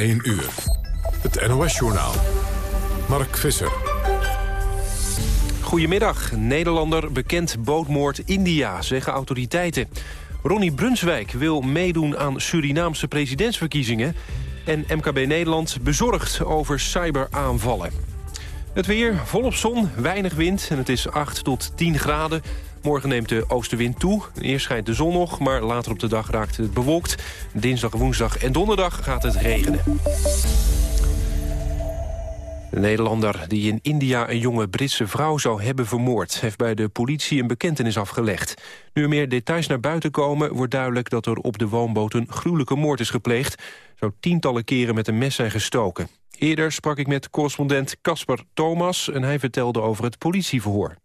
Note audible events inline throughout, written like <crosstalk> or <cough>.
1 uur. Het NOS-journaal. Mark Visser. Goedemiddag. Nederlander bekend bootmoord India, zeggen autoriteiten. Ronnie Brunswijk wil meedoen aan Surinaamse presidentsverkiezingen. En MKB Nederland bezorgd over cyberaanvallen. Het weer volop zon, weinig wind en het is 8 tot 10 graden. Morgen neemt de oostenwind toe. Eerst schijnt de zon nog, maar later op de dag raakt het bewolkt. Dinsdag, woensdag en donderdag gaat het regenen. De Nederlander die in India een jonge Britse vrouw zou hebben vermoord... heeft bij de politie een bekentenis afgelegd. Nu er meer details naar buiten komen... wordt duidelijk dat er op de woonboot een gruwelijke moord is gepleegd. Zou tientallen keren met een mes zijn gestoken. Eerder sprak ik met correspondent Casper Thomas... en hij vertelde over het politieverhoor.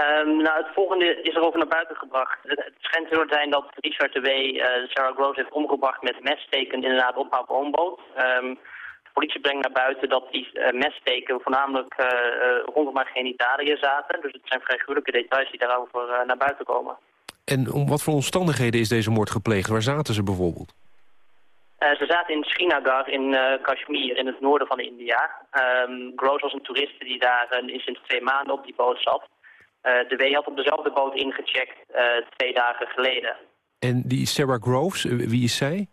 Um, nou, het volgende is erover naar buiten gebracht. Het, schijnt zo te zijn dat Richard de W. Uh, Sarah Groves heeft omgebracht met messteken inderdaad op haar woonboot. Um, de politie brengt naar buiten dat die uh, messteken voornamelijk uh, rondom haar genitaliën zaten. Dus het zijn vrij gruwelijke details die daarover naar buiten komen. En om wat voor omstandigheden is deze moord gepleegd? Waar zaten ze bijvoorbeeld? ze zaten in Srinagar in Kashmir, in het noorden van India. Um, Groves was een toeriste die daar uh, sinds twee maanden op die boot zat. Uh, de W had op dezelfde boot ingecheckt uh, twee dagen geleden. En die Sarah Groves, eh, wie is zij?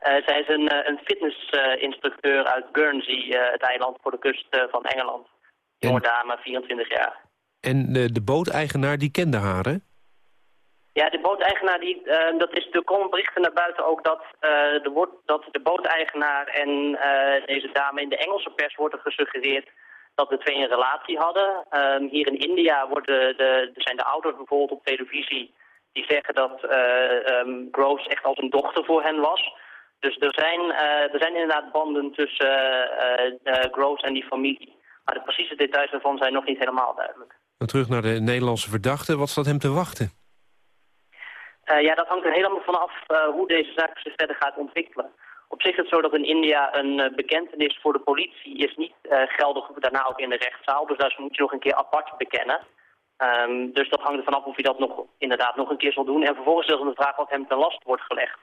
zij is een, een fitnessinstructeur uit Guernsey, het eiland voor de kust van Engeland. Jonge dame, 24 jaar. En de, de booteigenaar, die kende haar, hè? Ja, de booteigenaar, die, uh, dat is, er komen berichten naar buiten ook dat, uh, de, dat de booteigenaar en uh, deze dame in de Engelse pers worden gesuggereerd dat de twee een relatie hadden. Um, hier in India worden de, zijn de ouders bijvoorbeeld op televisie die zeggen dat uh, um, Groves echt als een dochter voor hen was. Dus er zijn, uh, er zijn inderdaad banden tussen uh, Groves en die familie. Maar de precieze details daarvan zijn nog niet helemaal duidelijk. Terug naar de Nederlandse verdachte. Wat staat hem te wachten? ja, dat hangt er helemaal vanaf hoe deze zaak zich verder gaat ontwikkelen. Op zich is het zo dat in India een uh, bekentenis voor de politie is niet uh, geldig daarna ook in de rechtszaal. Dus daar moet je nog een keer apart bekennen. Um, dus dat hangt er vanaf of hij dat nog, inderdaad nog een keer zal doen. En vervolgens is er de vraag wat hem ten last wordt gelegd.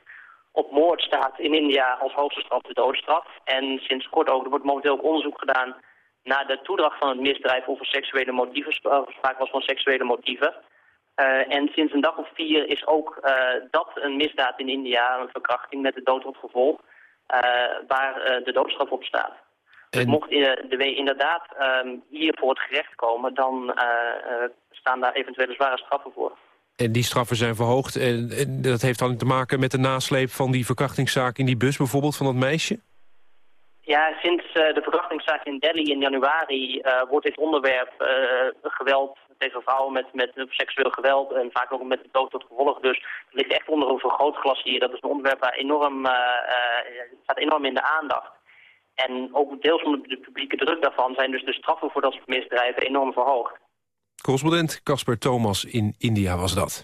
Op moord staat in India als hoogste straf de doodstraf. En sinds kort ook, er wordt momenteel ook onderzoek gedaan naar de toedracht van het misdrijf of er seksuele motieven, sprake was van seksuele motieven. En sinds een dag of vier is ook dat een misdaad in India, een verkrachting met de dood tot gevolg. Eh, waar eh, de doodstraf op staat. Dus mocht de W inderdaad ehm, hier voor het gerecht komen, dan eh, staan daar eventuele zware straffen voor. En die straffen zijn verhoogd. En, dat heeft dan te maken met de nasleep van die verkrachtingszaak in die bus bijvoorbeeld van dat meisje? Ja, sinds uh, de verkrachtingszaak in Delhi in januari uh, wordt dit onderwerp uh, geweld tegen vrouwen met, met seksueel geweld en vaak ook met de dood tot gevolg. Dus het ligt echt onder een vergrootglas hier. Dat is een onderwerp waar enorm, uh, staat enorm in de aandacht. En ook deels onder de publieke druk daarvan zijn dus de straffen voor dat soort misdrijven enorm verhoogd. Correspondent Casper Thomas in India was dat.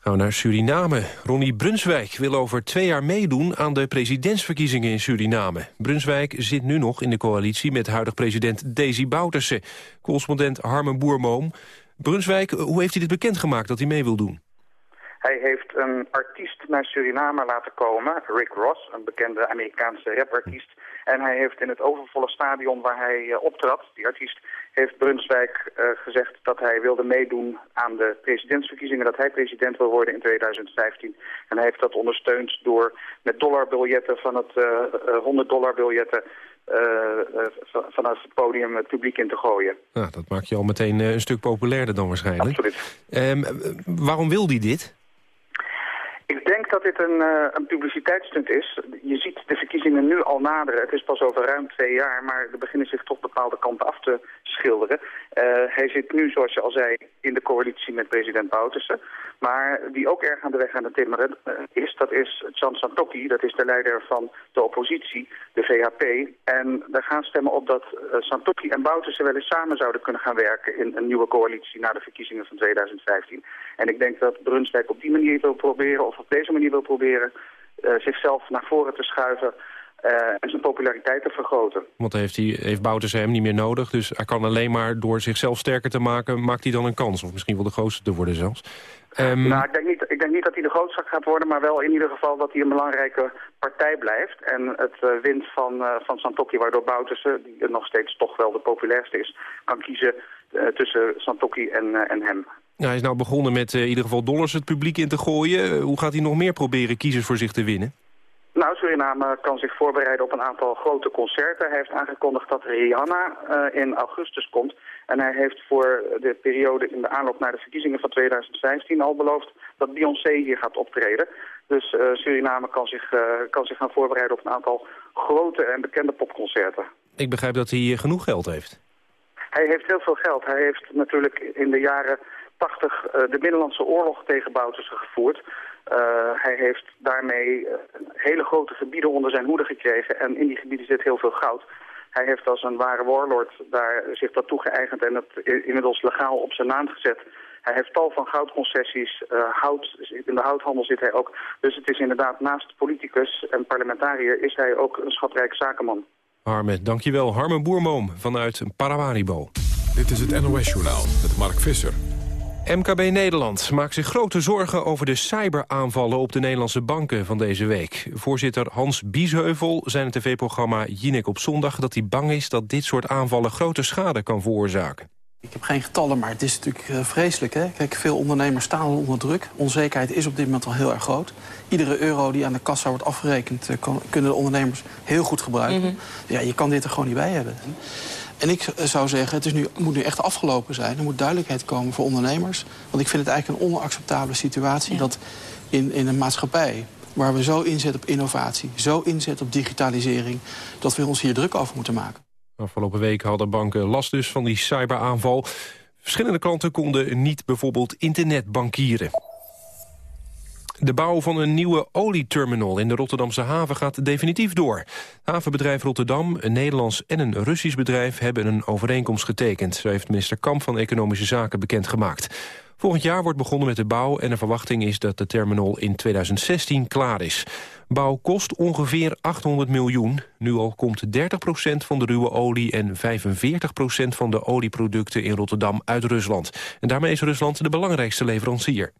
Gaan we naar Suriname. Ronnie Brunswijk wil over twee jaar meedoen aan de presidentsverkiezingen in Suriname. Brunswijk zit nu nog in de coalitie met huidig president Desi Bouterse. Correspondent Harmen Boermoom. Brunswijk, hoe heeft hij dit bekendgemaakt dat hij mee wil doen? Hij heeft een artiest naar Suriname laten komen, Rick Ross, een bekende Amerikaanse rapartiest. En hij heeft in het overvolle stadion waar hij uh, optrad, die artiest, heeft Brunswijk uh, gezegd dat hij wilde meedoen aan de presidentsverkiezingen, dat hij president wil worden in 2015. En hij heeft dat ondersteund door met dollarbiljetten van het uh, eh, 100 dollar biljetten vanaf het podium het publiek in te gooien. Nou, dat maakt je al meteen een stuk populairder dan waarschijnlijk. Absoluut. Um, waarom wil hij dit? Dat dit een, uh, een publiciteitsstunt is. Je ziet de verkiezingen nu al naderen. Het is pas over ruim twee jaar, maar er beginnen zich toch bepaalde kanten af te schilderen. Uh, hij zit nu, zoals je al zei, in de coalitie met president Bouterse. Maar wie ook erg aan de weg aan het timmeren uh, is, dat is Chan Santokki. Dat is de leider van de oppositie, de VHP. En daar gaan stemmen op dat Santokki en Bouterse wel eens samen zouden kunnen gaan werken... in een nieuwe coalitie na de verkiezingen van 2015. En ik denk dat Brunswijk op die manier wil proberen... of op deze manier wil proberen uh, zichzelf naar voren te schuiven en zijn populariteit te vergroten. Want heeft, hij, heeft Bouters hem niet meer nodig. Dus hij kan alleen maar door zichzelf sterker te maken... maakt hij dan een kans. Of misschien wel de grootste te worden zelfs. Um... Nou, ik denk, niet, ik denk niet dat hij de grootste gaat worden... maar wel in ieder geval dat hij een belangrijke partij blijft. En het uh, wint van, uh, van Santokki, waardoor Bouterse... die nog steeds toch wel de populairste is... kan kiezen uh, tussen Santokki en, en hem. Nou, hij is nou begonnen met in ieder geval dollars het publiek in te gooien. hoe gaat hij nog meer proberen kiezers voor zich te winnen? Nou, Suriname kan zich voorbereiden op een aantal grote concerten. Hij heeft aangekondigd dat Rihanna uh, in augustus komt. En hij heeft voor de periode in de aanloop naar de verkiezingen van 2015 al beloofd dat Beyoncé hier gaat optreden. Dus uh, Suriname kan zich, uh, kan zich gaan voorbereiden op een aantal grote en bekende popconcerten. Ik begrijp dat hij genoeg geld heeft. Hij heeft heel veel geld. Hij heeft natuurlijk in de jaren 80 de Binnenlandse Oorlog tegen Bouterse gevoerd. Uh, hij heeft daarmee uh, hele grote gebieden onder zijn hoede gekregen. En in die gebieden zit heel veel goud. Hij heeft als een ware warlord daar zich dat toegeëigend en het inmiddels legaal op zijn naam gezet. Hij heeft tal van goudconcessies. Uh, hout, in de houthandel zit hij ook. Dus het is inderdaad naast politicus en parlementariër is hij ook een schatrijk zakenman. Harme, dankjewel. Harme Boermoom vanuit Paramaribo. Dit is het NOS Journaal met Mark Visser. MKB Nederland maakt zich grote zorgen over de cyberaanvallen op de Nederlandse banken van deze week. Voorzitter Hans Biesheuvel zei in het tv-programma Jinek op zondag dat hij bang is dat dit soort aanvallen grote schade kan veroorzaken. Ik heb geen getallen, maar het is natuurlijk uh, vreselijk. Hè? Kijk, veel ondernemers staan al onder druk. Onzekerheid is op dit moment al heel erg groot. Iedere euro die aan de kassa wordt afgerekend... Kan, kunnen de ondernemers heel goed gebruiken. Mm -hmm. Ja, je kan dit er gewoon niet bij hebben. En ik zou zeggen, het is nu, moet nu echt afgelopen zijn. Er moet duidelijkheid komen voor ondernemers. Want ik vind het eigenlijk een onacceptabele situatie... Ja. dat in, in een maatschappij waar we zo inzetten op innovatie... zo inzetten op digitalisering... dat we ons hier druk over moeten maken. Afgelopen weken hadden banken last dus van die cyberaanval. Verschillende klanten konden niet bijvoorbeeld internetbankieren. De bouw van een nieuwe olieterminal in de Rotterdamse haven gaat definitief door. Havenbedrijf Rotterdam, een Nederlands en een Russisch bedrijf... hebben een overeenkomst getekend. Zo heeft minister Kamp van Economische Zaken bekendgemaakt. Volgend jaar wordt begonnen met de bouw... en de verwachting is dat de terminal in 2016 klaar is. Bouw kost ongeveer 800 miljoen. Nu al komt 30% van de ruwe olie en 45% van de olieproducten in Rotterdam uit Rusland. En daarmee is Rusland de belangrijkste leverancier.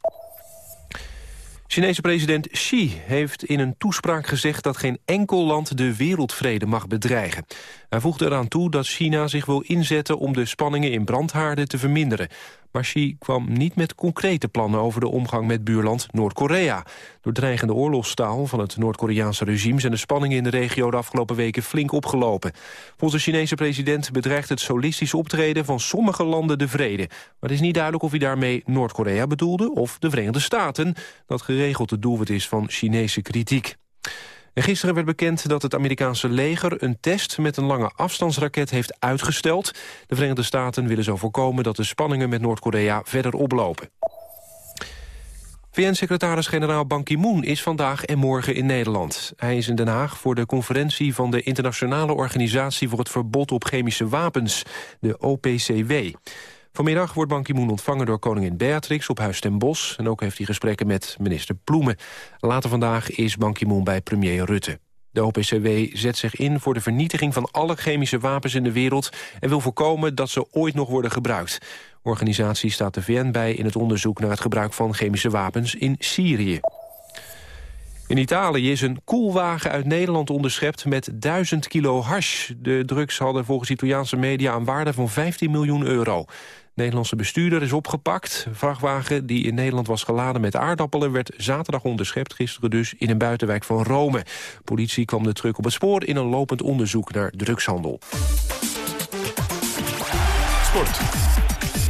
Chinese president Xi heeft in een toespraak gezegd dat geen enkel land de wereldvrede mag bedreigen. Hij voegde eraan toe dat China zich wil inzetten om de spanningen in brandhaarden te verminderen. Maar Xi kwam niet met concrete plannen over de omgang met buurland Noord-Korea. Door dreigende oorlogstaal van het Noord-Koreaanse regime... zijn de spanningen in de regio de afgelopen weken flink opgelopen. Volgens de Chinese president bedreigt het solistische optreden... van sommige landen de vrede. Maar het is niet duidelijk of hij daarmee Noord-Korea bedoelde... of de Verenigde Staten, dat geregeld het doelwit is van Chinese kritiek. En gisteren werd bekend dat het Amerikaanse leger een test met een lange afstandsraket heeft uitgesteld. De Verenigde Staten willen zo voorkomen dat de spanningen met Noord-Korea verder oplopen. VN-secretaris-generaal Ban Ki-moon is vandaag en morgen in Nederland. Hij is in Den Haag voor de conferentie van de Internationale Organisatie voor het Verbod op Chemische Wapens, de OPCW. Vanmiddag wordt Ban Ki-moon ontvangen door koningin Beatrix op Huis ten Bosch. En ook heeft hij gesprekken met minister Ploemen. Later vandaag is Ban Ki-moon bij premier Rutte. De OPCW zet zich in voor de vernietiging van alle chemische wapens in de wereld... en wil voorkomen dat ze ooit nog worden gebruikt. De organisatie staat de VN bij in het onderzoek naar het gebruik van chemische wapens in Syrië. In Italië is een koelwagen uit Nederland onderschept met 1000 kilo hash. De drugs hadden volgens Italiaanse media een waarde van 15 miljoen euro. Nederlandse bestuurder is opgepakt. De vrachtwagen die in Nederland was geladen met aardappelen... werd zaterdag onderschept, gisteren dus in een buitenwijk van Rome. Politie kwam de truck op het spoor in een lopend onderzoek naar drugshandel. Sport.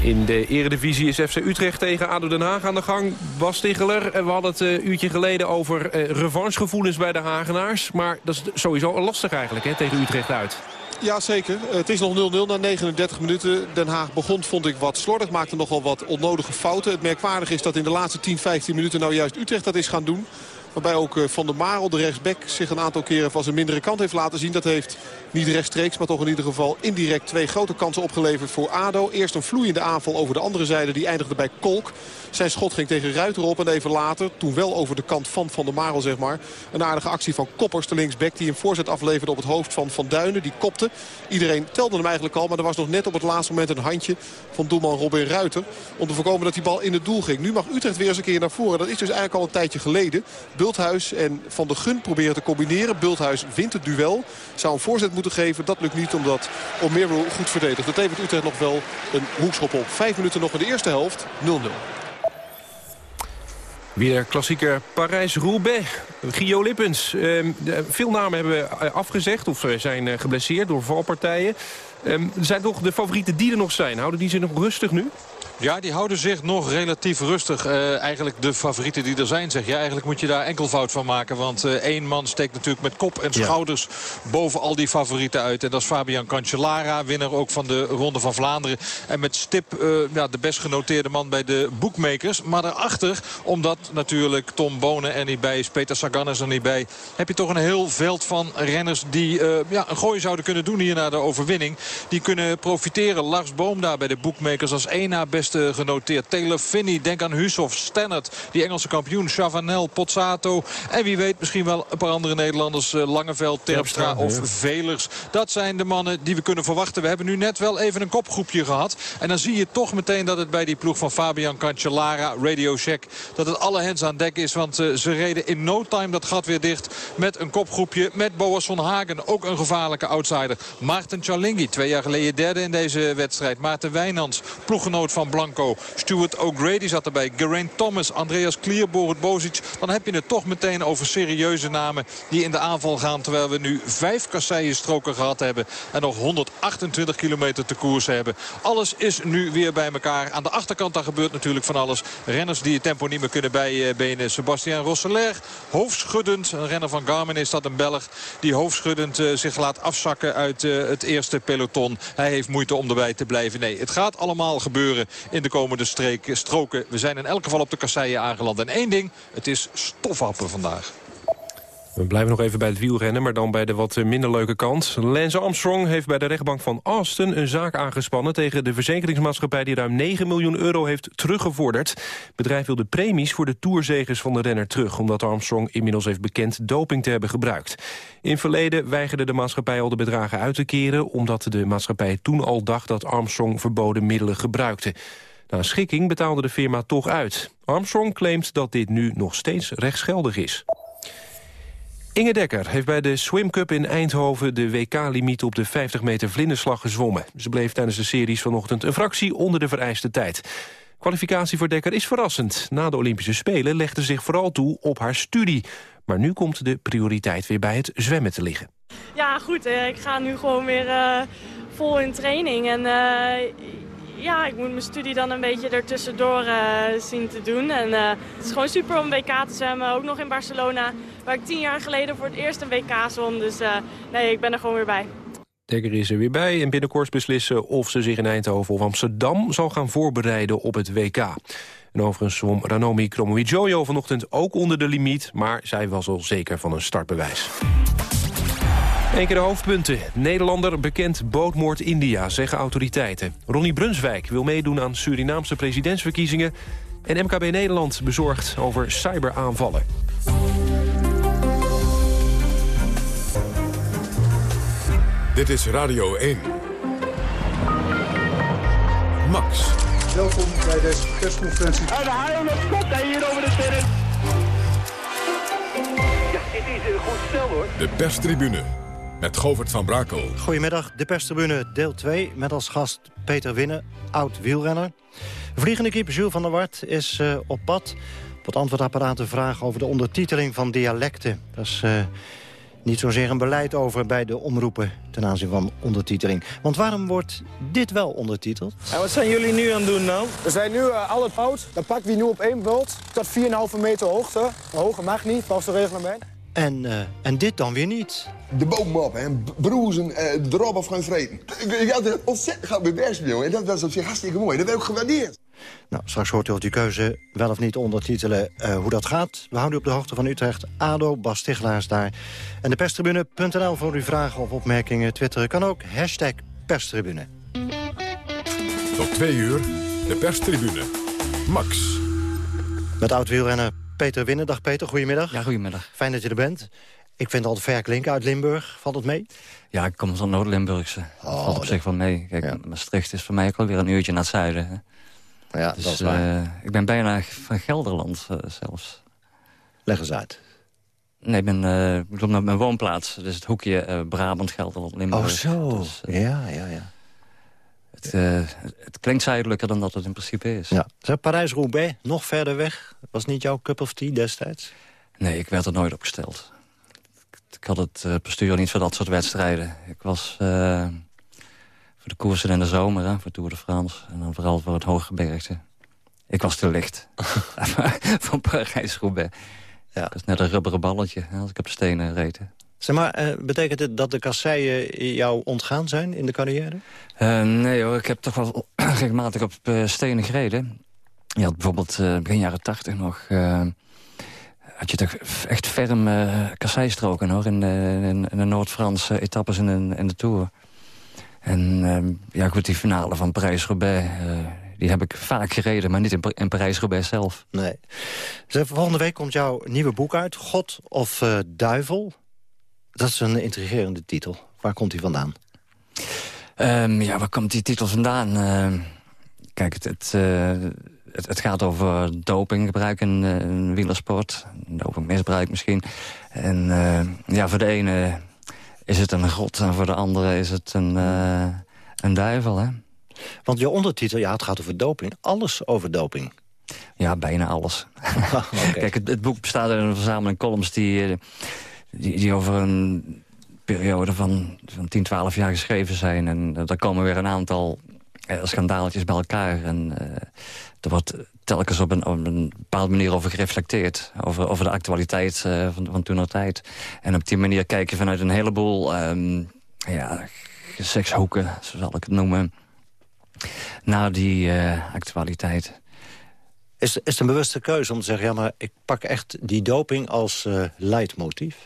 In de eredivisie is FC Utrecht tegen ADO Den Haag aan de gang. Bas Ticheler, we hadden het een uurtje geleden over uh, revanchegevoelens bij de Hagenaars. Maar dat is sowieso lastig eigenlijk hè, tegen Utrecht uit. Ja, zeker. Het is nog 0-0 na 39 minuten. Den Haag begon, vond ik, wat slordig. Maakte nogal wat onnodige fouten. Het merkwaardige is dat in de laatste 10, 15 minuten nou juist Utrecht dat is gaan doen. Waarbij ook Van der Marel, de rechtsback, zich een aantal keren van zijn mindere kant heeft laten zien. Dat heeft niet rechtstreeks, maar toch in ieder geval indirect twee grote kansen opgeleverd voor ADO. Eerst een vloeiende aanval over de andere zijde. Die eindigde bij Kolk. Zijn schot ging tegen Ruiter op en even later, toen wel over de kant van Van der Marel zeg maar. Een aardige actie van Koppers, de linksback, die een voorzet afleverde op het hoofd van Van Duinen. Die kopte. Iedereen telde hem eigenlijk al, maar er was nog net op het laatste moment een handje van doelman Robin Ruiter. Om te voorkomen dat die bal in het doel ging. Nu mag Utrecht weer eens een keer naar voren. Dat is dus eigenlijk al een tijdje geleden. Bulthuis en Van der Gun proberen te combineren. Bulthuis wint het duel. Zou een voorzet moeten geven. Dat lukt niet omdat Omeru goed verdedigt. Dat levert Utrecht nog wel een hoekschop op. Vijf minuten nog in de eerste helft. 0-0. Weer klassieker Parijs-Roubaix. Gio Lippens. Eh, veel namen hebben afgezegd of zijn eh, geblesseerd door valpartijen. Eh, zijn toch de favorieten die er nog zijn? Houden die zich nog rustig nu? Ja, die houden zich nog relatief rustig. Uh, eigenlijk de favorieten die er zijn, zeg je. Eigenlijk moet je daar enkelvoud van maken. Want uh, één man steekt natuurlijk met kop en schouders boven al die favorieten uit. En dat is Fabian Cancellara, winnaar ook van de Ronde van Vlaanderen. En met stip uh, ja, de best genoteerde man bij de bookmakers. Maar daarachter, omdat natuurlijk Tom Bonen er niet bij is, Peter Sagan is er niet bij... heb je toch een heel veld van renners die ja, een gooi zouden kunnen doen hier naar de overwinning. Die kunnen profiteren. Lars Boom daar bij de bookmakers als één na best genoteerd. Taylor Finney, denk aan Hushoff, Stannard, die Engelse kampioen, Chavanel, Pozzato. En wie weet misschien wel een paar andere Nederlanders, uh, Langeveld, Terpstra of Velers. Dat zijn de mannen die we kunnen verwachten. We hebben nu net wel even een kopgroepje gehad. En dan zie je toch meteen dat het bij die ploeg van Fabian Cancellara, Radio Shack, dat het alle hens aan dek is. Want uh, ze reden in no time dat gat weer dicht met een kopgroepje. Met Boas van Hagen, ook een gevaarlijke outsider. Maarten Charlingi, twee jaar geleden derde in deze wedstrijd. Maarten Wijnands, ploeggenoot van Blanco. Stuart O'Grady zat erbij. Geraint Thomas, Andreas Klier, Bozic. Dan heb je het toch meteen over serieuze namen die in de aanval gaan. Terwijl we nu vijf kasseienstroken gehad hebben. En nog 128 kilometer te koers hebben. Alles is nu weer bij elkaar. Aan de achterkant daar gebeurt natuurlijk van alles. Renners die het tempo niet meer kunnen bijbenen. Sebastian Rosseler, hoofdschuddend. Een renner van Garmin is dat een Belg. Die hoofdschuddend uh, zich laat afzakken uit uh, het eerste peloton. Hij heeft moeite om erbij te blijven. Nee, het gaat allemaal gebeuren in de komende streek, stroken. We zijn in elk geval op de kasseien aangeland. En één ding, het is stofhappen vandaag. We blijven nog even bij het wielrennen, maar dan bij de wat minder leuke kant. Lance Armstrong heeft bij de rechtbank van Austin een zaak aangespannen... tegen de verzekeringsmaatschappij die ruim 9 miljoen euro heeft teruggevorderd. Het bedrijf wil de premies voor de toerzegers van de renner terug... omdat Armstrong inmiddels heeft bekend doping te hebben gebruikt. In verleden weigerde de maatschappij al de bedragen uit te keren... omdat de maatschappij toen al dacht dat Armstrong verboden middelen gebruikte. Na schikking betaalde de firma toch uit. Armstrong claimt dat dit nu nog steeds rechtsgeldig is. Inge Dekker heeft bij de Swim Cup in Eindhoven... de WK-limiet op de 50 meter vlinderslag gezwommen. Ze bleef tijdens de series vanochtend een fractie onder de vereiste tijd. Kwalificatie voor Dekker is verrassend. Na de Olympische Spelen legde zich vooral toe op haar studie. Maar nu komt de prioriteit weer bij het zwemmen te liggen. Ja, goed. Ik ga nu gewoon weer uh, vol in training. En uh, ja, ik moet mijn studie dan een beetje ertussendoor uh, zien te doen. En uh, het is gewoon super om WK te zwemmen. Ook nog in Barcelona, waar ik tien jaar geleden voor het eerst een WK zwom. Dus uh, nee, ik ben er gewoon weer bij. Dekker is er weer bij en binnenkort beslissen of ze zich in Eindhoven of Amsterdam zal gaan voorbereiden op het WK. En overigens zwom Ranomi Kromowidjojo vanochtend ook onder de limiet, maar zij was al zeker van een startbewijs. Eén keer de hoofdpunten. Nederlander bekend bootmoord India, zeggen autoriteiten. Ronnie Brunswijk wil meedoen aan Surinaamse presidentsverkiezingen. En MKB Nederland bezorgd over cyberaanvallen. Dit is Radio 1. Max. Welkom bij deze persconferentie. En de haal komt hij hier over de terrein. Ja, dit is een goed stel hoor. De perstribune met Govert van Brakel. Goedemiddag, de perstribune deel 2 met als gast Peter Winnen, oud wielrenner. Vliegende keeper Jules van der Wart is uh, op pad. Op het antwoordapparaat te vragen over de ondertiteling van dialecten. Dat is uh, niet zozeer een beleid over bij de omroepen ten aanzien van ondertiteling. Want waarom wordt dit wel ondertiteld? En wat zijn jullie nu aan het doen nou? We zijn nu uh, al het hout, dat pakken we nu op één bult tot 4,5 meter hoogte. Hoger mag niet, volgens het reglement. En, uh, en dit dan weer niet. De boom op en broezen, uh, erop of gaan vreten. Ik had er ontzettend mee, en dat was op zich hartstikke mooi. Dat heb ik gewaardeerd. Nou, straks hoort u of die keuze wel of niet ondertitelen uh, hoe dat gaat. We houden u op de hoogte van Utrecht. ADO, Bas Tichelaars daar. En de perstribune.nl voor uw vragen of opmerkingen. Twitteren kan ook. Hashtag perstribune. Tot twee uur, de perstribune. Max. Met oud-wielrenner Peter Winnen. Dag Peter, goedemiddag. Ja, goedemiddag. Fijn dat je er bent. Ik vind het altijd ver klinken uit Limburg. Valt het mee? Ja, ik kom van Noord-Limburgse. Dat oh, valt op zich wel mee. Kijk, Maastricht is voor mij ook alweer een uurtje naar het zuiden. Hè. Ja, dus, dat is waar. Uh, ik ben bijna van Gelderland uh, zelfs. Leg eens uit. Nee, ik ben uh, ik naar mijn woonplaats. Dus het hoekje Brabant, Gelderland, Limburg. Oh zo, dus, ja, ja, ja. Het, het, klinkt zuidelijker dan dat het in principe is. Ja. Parijs-Roubaix, nog verder weg. Was niet jouw cup of tea destijds? Nee, ik werd er nooit op gesteld ik had het uh, bestuur niet voor dat soort wedstrijden. Ik was uh, voor de koersen in de zomer, hè, voor Tour de France. En dan vooral voor het hooggebergte. Ik was te licht. <laughs> van Parijs-Roubaix. Ja. Dat is net een rubberen balletje hè, als ik op de stenen reed. Zeg maar, uh, betekent het dat de kasseien jou ontgaan zijn in de carrière? nee hoor, ik heb toch wel <clears throat> regelmatig op stenen gereden. Je had bijvoorbeeld begin jaren tachtig nog had je toch echt ferm uh, kasseistroken hoor, in, uh, in, in de Noord-Franse etappes in, de, in de Tour. En uh, ja, goed, die finale van Parijs-Roubaix, uh, die heb ik vaak gereden, maar niet in, in Parijs-Roubaix zelf. Nee. Dus volgende week komt jouw nieuwe boek uit, God of Duivel. Dat is een intrigerende titel. Waar komt die vandaan? Um, ja, waar komt die titel vandaan? Ehm, kijk, het... het het, het, gaat over dopinggebruik in, uh, in wielersport. Dopingmisbruik misschien. En uh, ja, voor de ene is het een god en voor de andere is het een, een duivel. Hè? Want je ondertitel, ja, het gaat over doping. Alles over doping. Ja, bijna alles. <laughs> Kijk, het, het, boek bestaat uit een verzameling columns die, die, die over een periode van, van 10, 12 jaar geschreven zijn. En daar komen weer een aantal schandaaltjes bij elkaar. En er wordt telkens op een, op een bepaalde manier over gereflecteerd. Over, over de actualiteit uh, van, van toen tijd. En op die manier kijken vanuit een heleboel um, ja, sekshoeken, zo zal ik het noemen, naar die uh, actualiteit. Is, is het een bewuste keuze om te zeggen... ja, maar ik pak echt die doping als uh, leidmotief?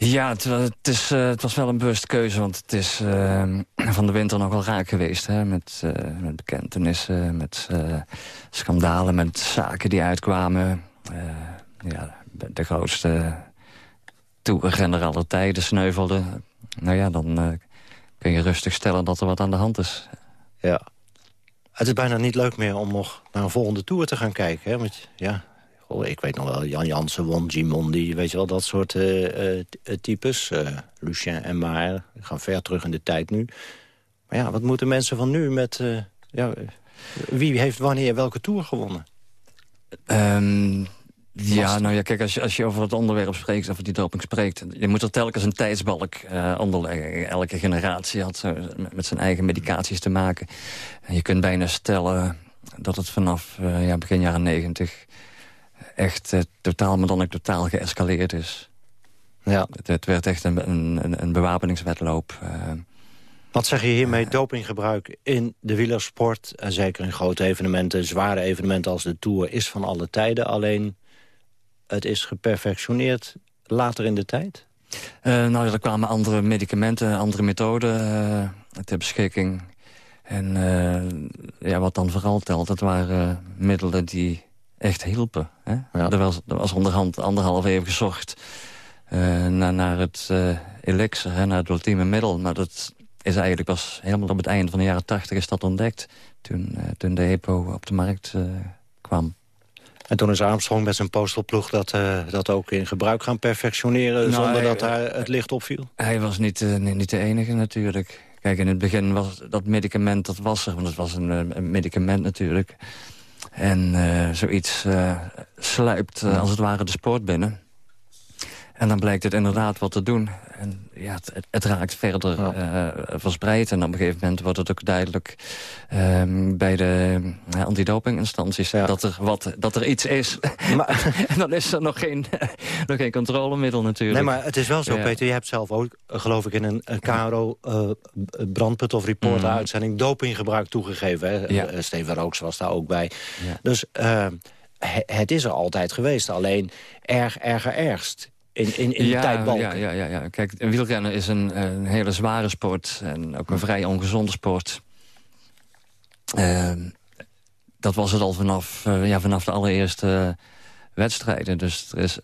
Ja, het, is, uh, het was wel een bewuste keuze, want het is uh, van de winter nog wel raak geweest. Hè? Met, uh, met bekentenissen, met schandalen, met zaken die uitkwamen. ja, de, de grootste toerrenner aller tijden sneuvelde. Nou ja, dan kun je rustig stellen dat er wat aan de hand is. Ja. Het is bijna niet leuk meer om nog naar een volgende tour te gaan kijken. Hè? Want ja, Oh, ik weet nog wel, Jan Jansen won, Gimondi, weet je wel, dat soort uh, types. Uh, Lucien en Maar, gaan ver terug in de tijd nu. Maar ja, wat moeten mensen van nu met... ja, wie heeft wanneer welke Tour gewonnen? Um, ja, nou ja, kijk, als je, als je over het onderwerp spreekt, over die doping spreekt... je moet er telkens een tijdsbalk uh, onderleggen. Elke generatie had met zijn eigen medicaties te maken. En je kunt bijna stellen dat het vanaf ja, begin jaren negentig echt uh, totaal, maar dan ook totaal geëscaleerd is. Ja. Het, het werd echt een, een, een bewapeningswedloop. Uh, Wat zeg je hiermee? Uh, Dopinggebruik in de wielersport... en zeker in grote evenementen, zware evenementen als de Tour... is van alle tijden, alleen het is geperfectioneerd later in de tijd? Uh, nou, er kwamen andere medicamenten, andere methoden ter beschikking. En uh, ja, wat dan vooral telt, dat waren middelen die echt hielpen. Hè? Ja. Er, was, er was onderhand anderhalf even gezocht uh, naar, naar het uh, elixir, hè, naar het ultieme middel. Maar dat is eigenlijk pas helemaal op het einde van de jaren tachtig is dat ontdekt. Toen, uh, toen de EPO op de markt kwam. En toen is Armstrong met zijn postelploeg dat, dat ook in gebruik gaan perfectioneren... Nou, zonder dat daar het licht opviel? Hij was niet, niet de enige natuurlijk. Kijk, in het begin was dat medicament, dat was er, want het was een, een medicament natuurlijk... En uh, zoiets uh, sluipt uh, als het ware de sport binnen. En dan blijkt het inderdaad wat te doen. En ja, het, het raakt verder ja. verspreid. En op een gegeven moment wordt het ook duidelijk... Um, bij de uh, antidopinginstanties ja. dat, er wat, dat er iets is. Maar, <laughs> en dan is er nog geen, <laughs> nog geen controlemiddel natuurlijk. Nee, maar het is wel zo, ja. Peter. Je hebt zelf ook, geloof ik, in een, een KRO uh, brandput of reporter-uitzending... Mm. dopinggebruik toegegeven. Hè? Steven Rooks was daar ook bij. Dus het is er altijd geweest. Alleen erg, erger, ergst in, in, in ja, de tijdbalken. Ja, ja, ja, ja. Kijk, een wielrennen is een, een, hele zware sport. En ook een vrij ongezonde sport. Uh, dat was het al vanaf, uh, ja, vanaf de allereerste wedstrijden. Dus er is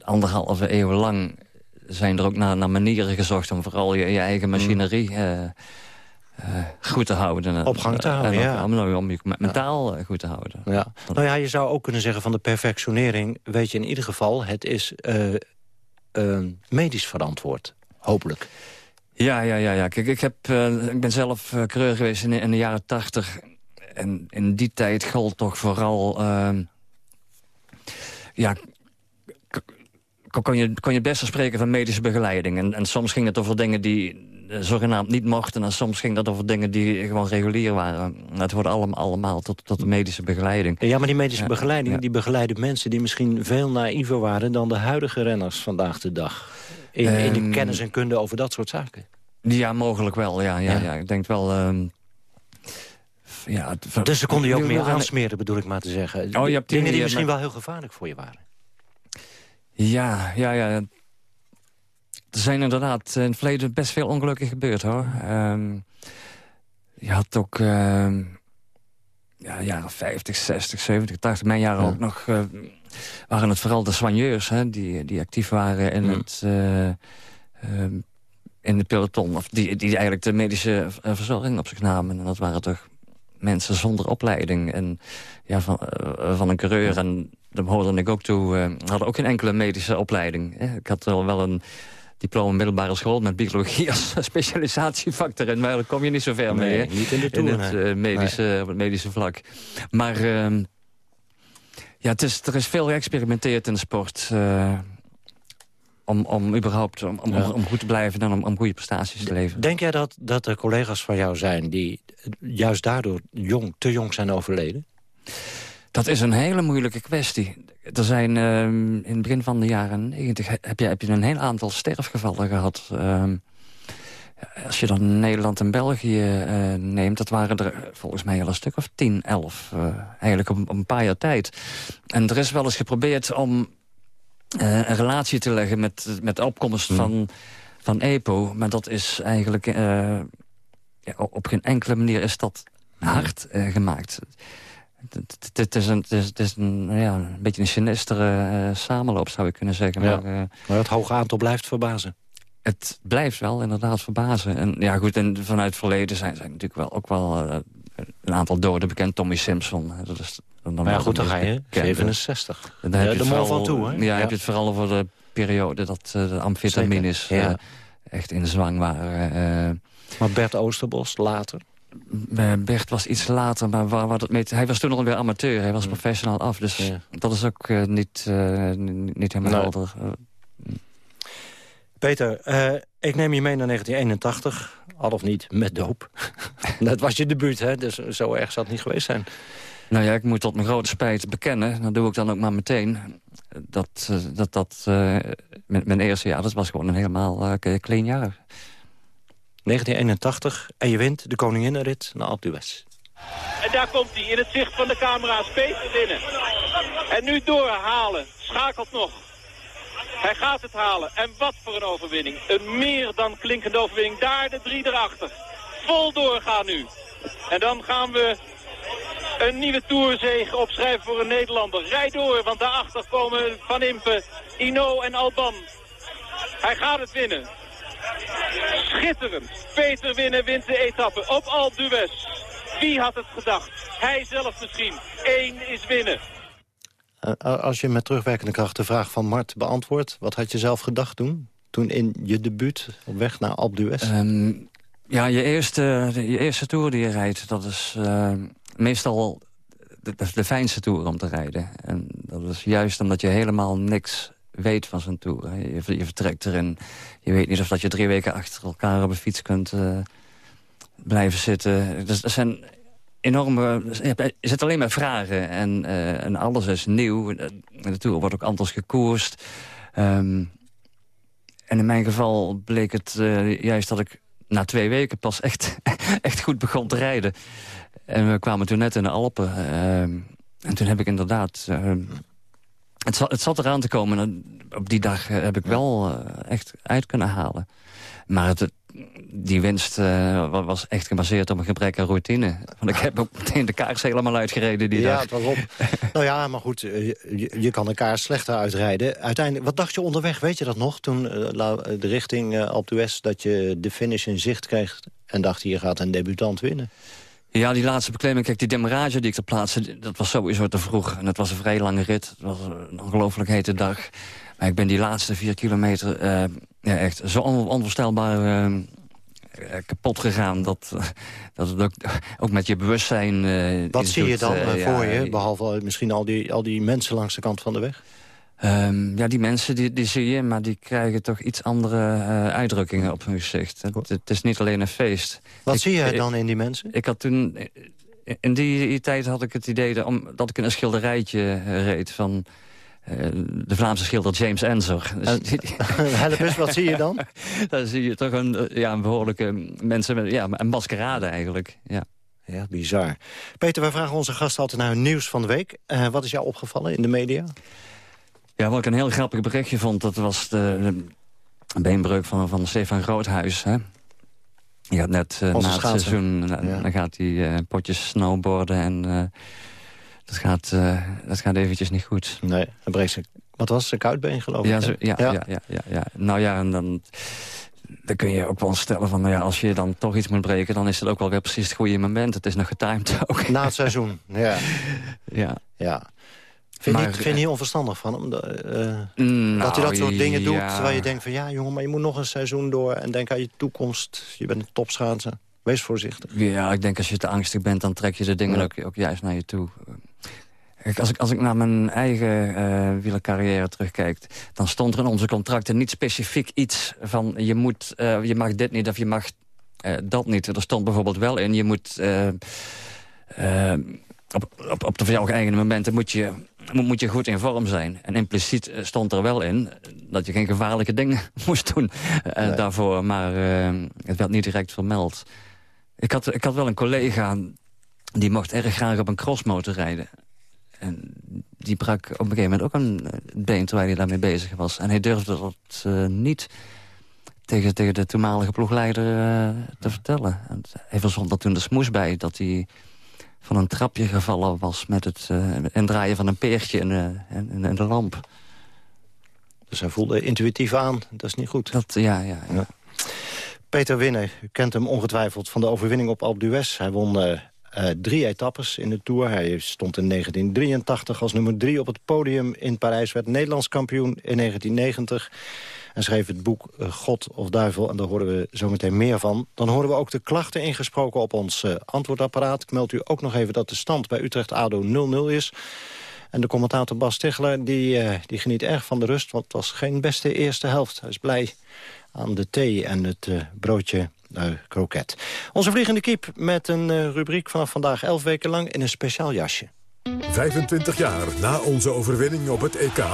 anderhalve eeuw lang zijn er ook naar, naar manieren gezocht... om vooral je, je eigen machinerie uh, uh, goed te houden. Op gang te houden, en ja. Om, om je mentaal ja. goed te houden. Ja. Nou ja, je zou ook kunnen zeggen van de perfectionering... weet je in ieder geval, het is medisch verantwoord. Hopelijk. Ja, ja, ja. ja. Kijk, ik, heb, ik ben zelf uh, coureur geweest in, in, de jaren tachtig. En in die tijd gold toch vooral... Uh, ja, kon je, kon je best spreken van medische begeleiding. En, en soms ging het over dingen die zogenaamd niet mochten... en soms ging dat over dingen die gewoon regulier waren. Het wordt allemaal, allemaal tot, tot de medische begeleiding. Ja, maar die medische ja, begeleiding ja. die begeleiden mensen... die misschien veel naïver waren dan de huidige renners vandaag de dag. In, um, in de kennis en kunde over dat soort zaken. Ja, mogelijk wel. Ja, ja, ja. ja. Ik denk wel... Um, ja, dus ze konden je ook meer aansmeren, bedoel ik maar te zeggen. Oh, je hebt Dingen die, die misschien wel heel gevaarlijk voor je waren. Ja, ja, ja. Er zijn inderdaad in het verleden best veel ongelukken gebeurd, hoor. Um, je had ook... Uh, ja, jaren 50, 60, 70, 80, mijn jaren ja. ook nog... Uh, waren het vooral de soigneurs hè, die, die actief waren in, het, uh, uh, in het peloton. Of die, die eigenlijk de medische verzorging op zich namen. En dat waren toch mensen zonder opleiding. En ja, van, van een coureur. En daar hoorde ik ook toe. Uh, hadden ook geen enkele medische opleiding. Hè. Ik had wel een diploma middelbare school met biologie als <laughs> specialisatiefactor. En daar kom je niet zo ver nee, mee. Niet in, de toer, in het, uh, medische, nee. op het medische vlak. Maar uh, ja, het is, er is veel geëxperimenteerd in de sport. Uh, om, om überhaupt om, om, ja. om, goed te blijven en om, om goede prestaties te leveren. Denk jij dat, dat er collega's van jou zijn... die juist daardoor jong, te jong zijn overleden? Dat is een hele moeilijke kwestie. Er zijn uh, in het begin van de jaren 90 heb je, heb je een heel aantal sterfgevallen gehad. Uh, als je dan Nederland en België uh, neemt, dat waren er volgens mij al een stuk of 10, 11. Uh, eigenlijk op, een paar jaar tijd. En er is wel eens geprobeerd om uh, een relatie te leggen met, met de opkomst hmm. van, van EPO. Maar dat is eigenlijk... Ja, op geen enkele manier is dat hard gemaakt. Het is een, het is een, ja, een beetje een sinistere uh, samenloop, zou ik kunnen zeggen. Ja. Maar, uh, maar het hoge aantal blijft verbazen. Het blijft wel inderdaad verbazen. En ja, goed, en vanuit het verleden zijn, zijn natuurlijk wel ook wel uh, een aantal doden bekend. Tommy Simpson. Dat is, dan maar ja, goed, dan ga je. 67. Dan heb ja, je de mol van toe, hè? Ja, ja, heb je het vooral over de periode dat de amfetamines ja. echt in zwang waren. maar Bert Oosterbos later? Bert was iets later, maar waar, waar dat mee, hij was toen alweer amateur. Hij was mm. professional af, dus ja. dat is ook uh, niet, uh, niet helemaal nee. helder. Peter, uh, ik neem je mee naar 1981, al of niet, met doop. <laughs> dat was je debuut, hè? dus zo erg zal het niet geweest zijn. Nou ja, ik moet tot mijn grote spijt bekennen. Dat doe ik dan ook maar meteen. Dat dat, dat met mijn eerste jaar, dat was gewoon een helemaal clean jaar. 1981 en je wint de koninginnenrit naar Alpe d'Huez. En daar komt hij in het zicht van de camera's. Peter winnen. En nu doorhalen. Schakelt nog. Hij gaat het halen. En wat voor een overwinning. Een meer dan klinkende overwinning. Daar de drie erachter. Vol doorgaan nu. En dan gaan we een nieuwe toerzege opschrijven voor een Nederlander. Rijd door, want daarachter komen Van Impe, Ino en Alban. Hij gaat het winnen. Schitterend. Peter winnen wint de etappe op Alpe d'Huez. Wie had het gedacht? Hij zelf misschien. Eén is winnen. Uh, als je met terugwerkende kracht de vraag van Mart beantwoordt... wat had je zelf gedacht toen? Toen in je debuut op weg naar Alpe d'Huez? Um, ja, je eerste, je eerste tour die je rijdt... dat is uh, meestal de, de, fijnste tour om te rijden. En dat is juist omdat je helemaal niks weet van zijn tour. Je, vertrekt erin. Je weet niet of dat je drie weken achter elkaar op een fiets kunt uh, blijven zitten. Dus er zijn enorme... Je zit alleen maar vragen en, uh, en alles is nieuw. De tour wordt ook anders gekoerst. Um, en in mijn geval bleek het juist dat ik na twee weken pas echt, <laughs> echt goed begon te rijden. En we kwamen toen net in de Alpen. Uh, en toen heb ik inderdaad... Het, zat, het zat eraan te komen. En op die dag heb ik wel uh, echt uit kunnen halen. Maar het, die winst uh, was echt gebaseerd op een gebrek aan routine. Want ik heb ook meteen de kaars helemaal uitgereden die ja, dag. het was op. <laughs> nou ja, maar goed, je, je, kan de kaars slechter uitrijden. Uiteindelijk, wat dacht je onderweg, weet je dat nog? Toen uh, de richting uh, Alpe d'Huez dat je de finish in zicht kreeg... en dacht, hier gaat een debutant winnen. Ja, die laatste beklimming, kijk, die demarage die ik ter plaatste... dat was sowieso te vroeg. En het was een vrij lange rit. Het was een ongelooflijk hete dag. Maar ik ben die laatste vier kilometer uh, ja, echt zo on onvoorstelbaar uh, kapot gegaan. Dat, <laughs> dat het ook, ook met je bewustzijn... Uh, Wat zie je dan voor ja, je, behalve misschien al die, al die mensen langs de kant van de weg? Um, ja, die mensen die, die zie je, maar die krijgen toch iets andere uh, uitdrukkingen op hun gezicht. Het, het, is niet alleen een feest. Wat ik, zie je dan in die mensen? Ik had toen... In die, die tijd had ik het idee dat, om, dat ik in een schilderijtje reed van... Uh, de Vlaamse schilder James Ensor. Dus <laughs> Help eens, wat zie je dan? <laughs> dan zie je toch een, ja, een behoorlijke mensen, met, ja, een maskerade eigenlijk. Ja. Ja, bizar. Peter, wij vragen onze gasten altijd naar hun nieuws van de week. Uh, wat is jou opgevallen in de media? Ja, wat ik een heel grappig berichtje vond... dat was de, de beenbreuk van, van Stefan Groothuis. Hè? Die gaat net uh, na het seizoen... Ja. Dan gaat hij uh, potjes snowboarden en... Uh, dat, gaat, dat gaat eventjes niet goed. Nee, hij breekt zijn... Wat was zijn kuitbeen, geloof ja, ik? Zo, ja, ja. Ja, ja, ja, ja. Nou ja, en dan... Dan kun je ook wel stellen van, nou ja, als je dan toch iets moet breken... dan is het ook wel weer precies het goede moment. Het is nog getimed ook. Na het seizoen, ja. <laughs> ja. ja. Vind niet, vind je niet onverstandig van hem? Uh, nou, dat hij dat soort dingen doet, ja. terwijl je denkt van... ja, jongen, maar je moet nog een seizoen door en denk aan je toekomst. Je bent een topschaatser. Wees voorzichtig. Ja, ik denk als je te angstig bent, dan trek je de dingen ja. ook, ook, juist naar je toe. Kijk, als ik, als ik naar mijn eigen uh, wielercarrière terugkijk... dan stond er in onze contracten niet specifiek iets van... je, moet, uh, je mag dit niet of je mag dat niet. Er stond bijvoorbeeld wel in, je moet... op, op, op de verjaardag momenten moet je moet je goed in vorm zijn. En impliciet stond er wel in dat je geen gevaarlijke dingen <laughs> moest doen nee. daarvoor. Maar het werd niet direct vermeld. Ik had, ik had wel een collega die mocht erg graag op een crossmotor rijden. En die brak op een gegeven moment ook een been terwijl hij daarmee bezig was. En hij durfde dat uh, niet tegen, tegen de toenmalige ploegleider te vertellen. En hij verzond er toen de smoes bij dat hij van een trapje gevallen was... met het uh, indraaien van een peertje in, uh, in, in, de lamp. Dus hij voelde intuïtief aan, dat is niet goed. Dat, ja, ja, ja. ja. Peter Winne, u kent hem ongetwijfeld van de overwinning op Alpe d'Huez. Hij won uh, drie etappes in de Tour. Hij stond in 1983 als nummer drie op het podium in Parijs. Werd Nederlands kampioen in 1990 en schreef het boek God of Duivel. En daar horen we zometeen meer van. Dan horen we ook de klachten ingesproken op ons uh, antwoordapparaat. Ik meld u ook nog even dat de stand bij Utrecht-ADO 0-0 is. En de commentator Bas Tichler die, uh, die geniet erg van de rust... want het was geen beste eerste helft. Hij is blij aan de thee en het uh, broodje kroket. Onze vliegende kiep met een rubriek vanaf vandaag 11 weken lang... in een speciaal jasje. 25 jaar na onze overwinning op het EK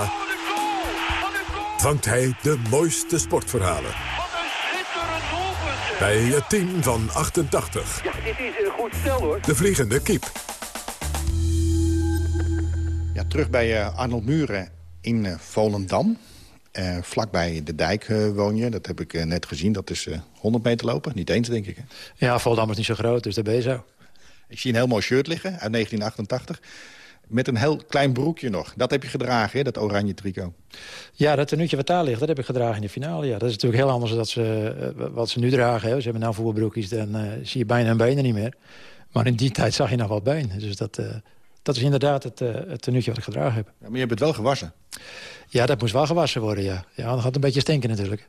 vangt hij de mooiste sportverhalen. Bij het team van 88. Ja, dit is een goed stel hoor. De vliegende kiep. Ja, terug bij uh, Arnold Muren in uh, Volendam. Uh, vlakbij de dijk woon je. Dat heb ik net gezien. Dat is 100 meter lopen. Niet eens, denk ik. Hè? Ja, Volendam is niet zo groot, dus daar ben je zo. Ik zie een heel mooi shirt liggen uit 1988 met een heel klein broekje nog. Dat heb je gedragen, hè, dat oranje tricot. Ja, dat tenuutje wat daar ligt, dat heb ik gedragen in de finale. Ja. Dat is natuurlijk heel anders dan ze, uh, wat ze nu dragen. Hè. Ze hebben nou voetbalbroekjes, dan uh, zie je bijna hun benen niet meer. Maar in die tijd zag je nog wat been. Dus dat, uh, dat is inderdaad het, het tenuutje wat ik gedragen heb. Ja, maar je hebt het wel gewassen. Ja, dat moest wel gewassen worden, ja. Ja, dat gaat een beetje stinken natuurlijk.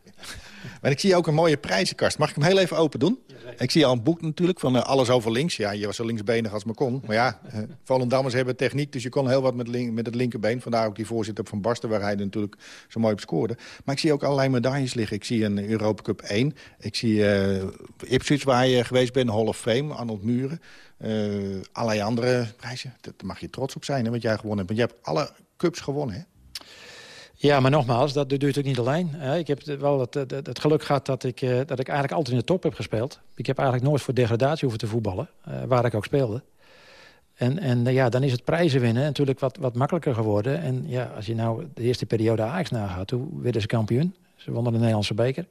Maar ik zie ook een mooie prijzenkast. Mag ik hem heel even open doen? Ik zie al een boek natuurlijk van eh, Alles over links. Ja, je was zo linksbenig als me kon. Maar ja, uh, Volendammers hebben techniek, dus je kon heel wat met, link, met het linkerbeen. Vandaar ook die voorzitter van Barsten, waar hij natuurlijk zo mooi op scoorde. Maar ik zie ook allerlei medailles liggen. Ik zie een Europa Cup 1. Ik zie uh, Ipswich, waar je geweest bent, Hall of Fame, Arnold Muren. allerlei andere prijzen. Daar mag je trots op zijn, hè, wat jij gewonnen hebt. Want je hebt alle cups gewonnen, hè? Ja, maar nogmaals, dat duurt ook niet alleen. Ik heb wel het, het, geluk gehad dat ik, dat ik eigenlijk altijd in de top heb gespeeld. Ik heb eigenlijk nooit voor degradatie hoeven te voetballen, waar ik ook speelde. En, en ja, dan is het prijzen winnen natuurlijk wat, wat makkelijker geworden. En ja, als je nou de eerste periode Ajax nagaat, toen werden ze kampioen. Ze wonnen de Nederlandse beker.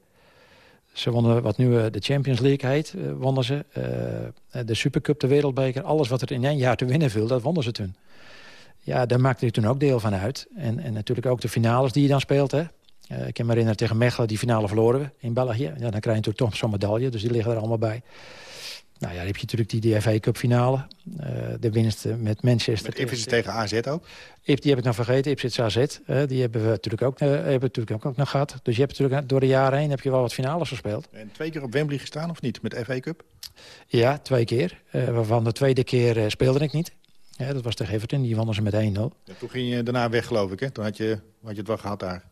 Ze wonnen wat nu de Champions League heet, wonnen ze. de Supercup, de Wereldbeker, alles wat er in één jaar te winnen viel, dat wonnen ze toen. Ja, daar maakte ik toen ook deel van uit. En, en natuurlijk ook de finales die je dan speelt. Hè. Uh, ik kan me herinneren tegen Mechelen, die finale verloren we in België. Ja, dan krijg je natuurlijk toch zo'n medaille, dus die liggen er allemaal bij. Nou ja, dan heb je natuurlijk die, die FA Cup finale. Uh, de winst met Manchester. Met Ipswich tegen AZ ook? Die heb ik nog vergeten, Ipswich AZ. Uh, die hebben we natuurlijk ook, uh, hebben natuurlijk ook, ook nog gehad. Dus je hebt natuurlijk door de jaren heen heb je wel wat finales gespeeld. En twee keer op Wembley gestaan of niet, met FA Cup? Ja, twee keer. waarvan de tweede keer speelde ik niet. Ja, dat was tegen Everton, die wonnen ze met 1-0. Ja, toen ging je daarna weg, geloof ik, hè? Toen had je, had je het wel gehad daar.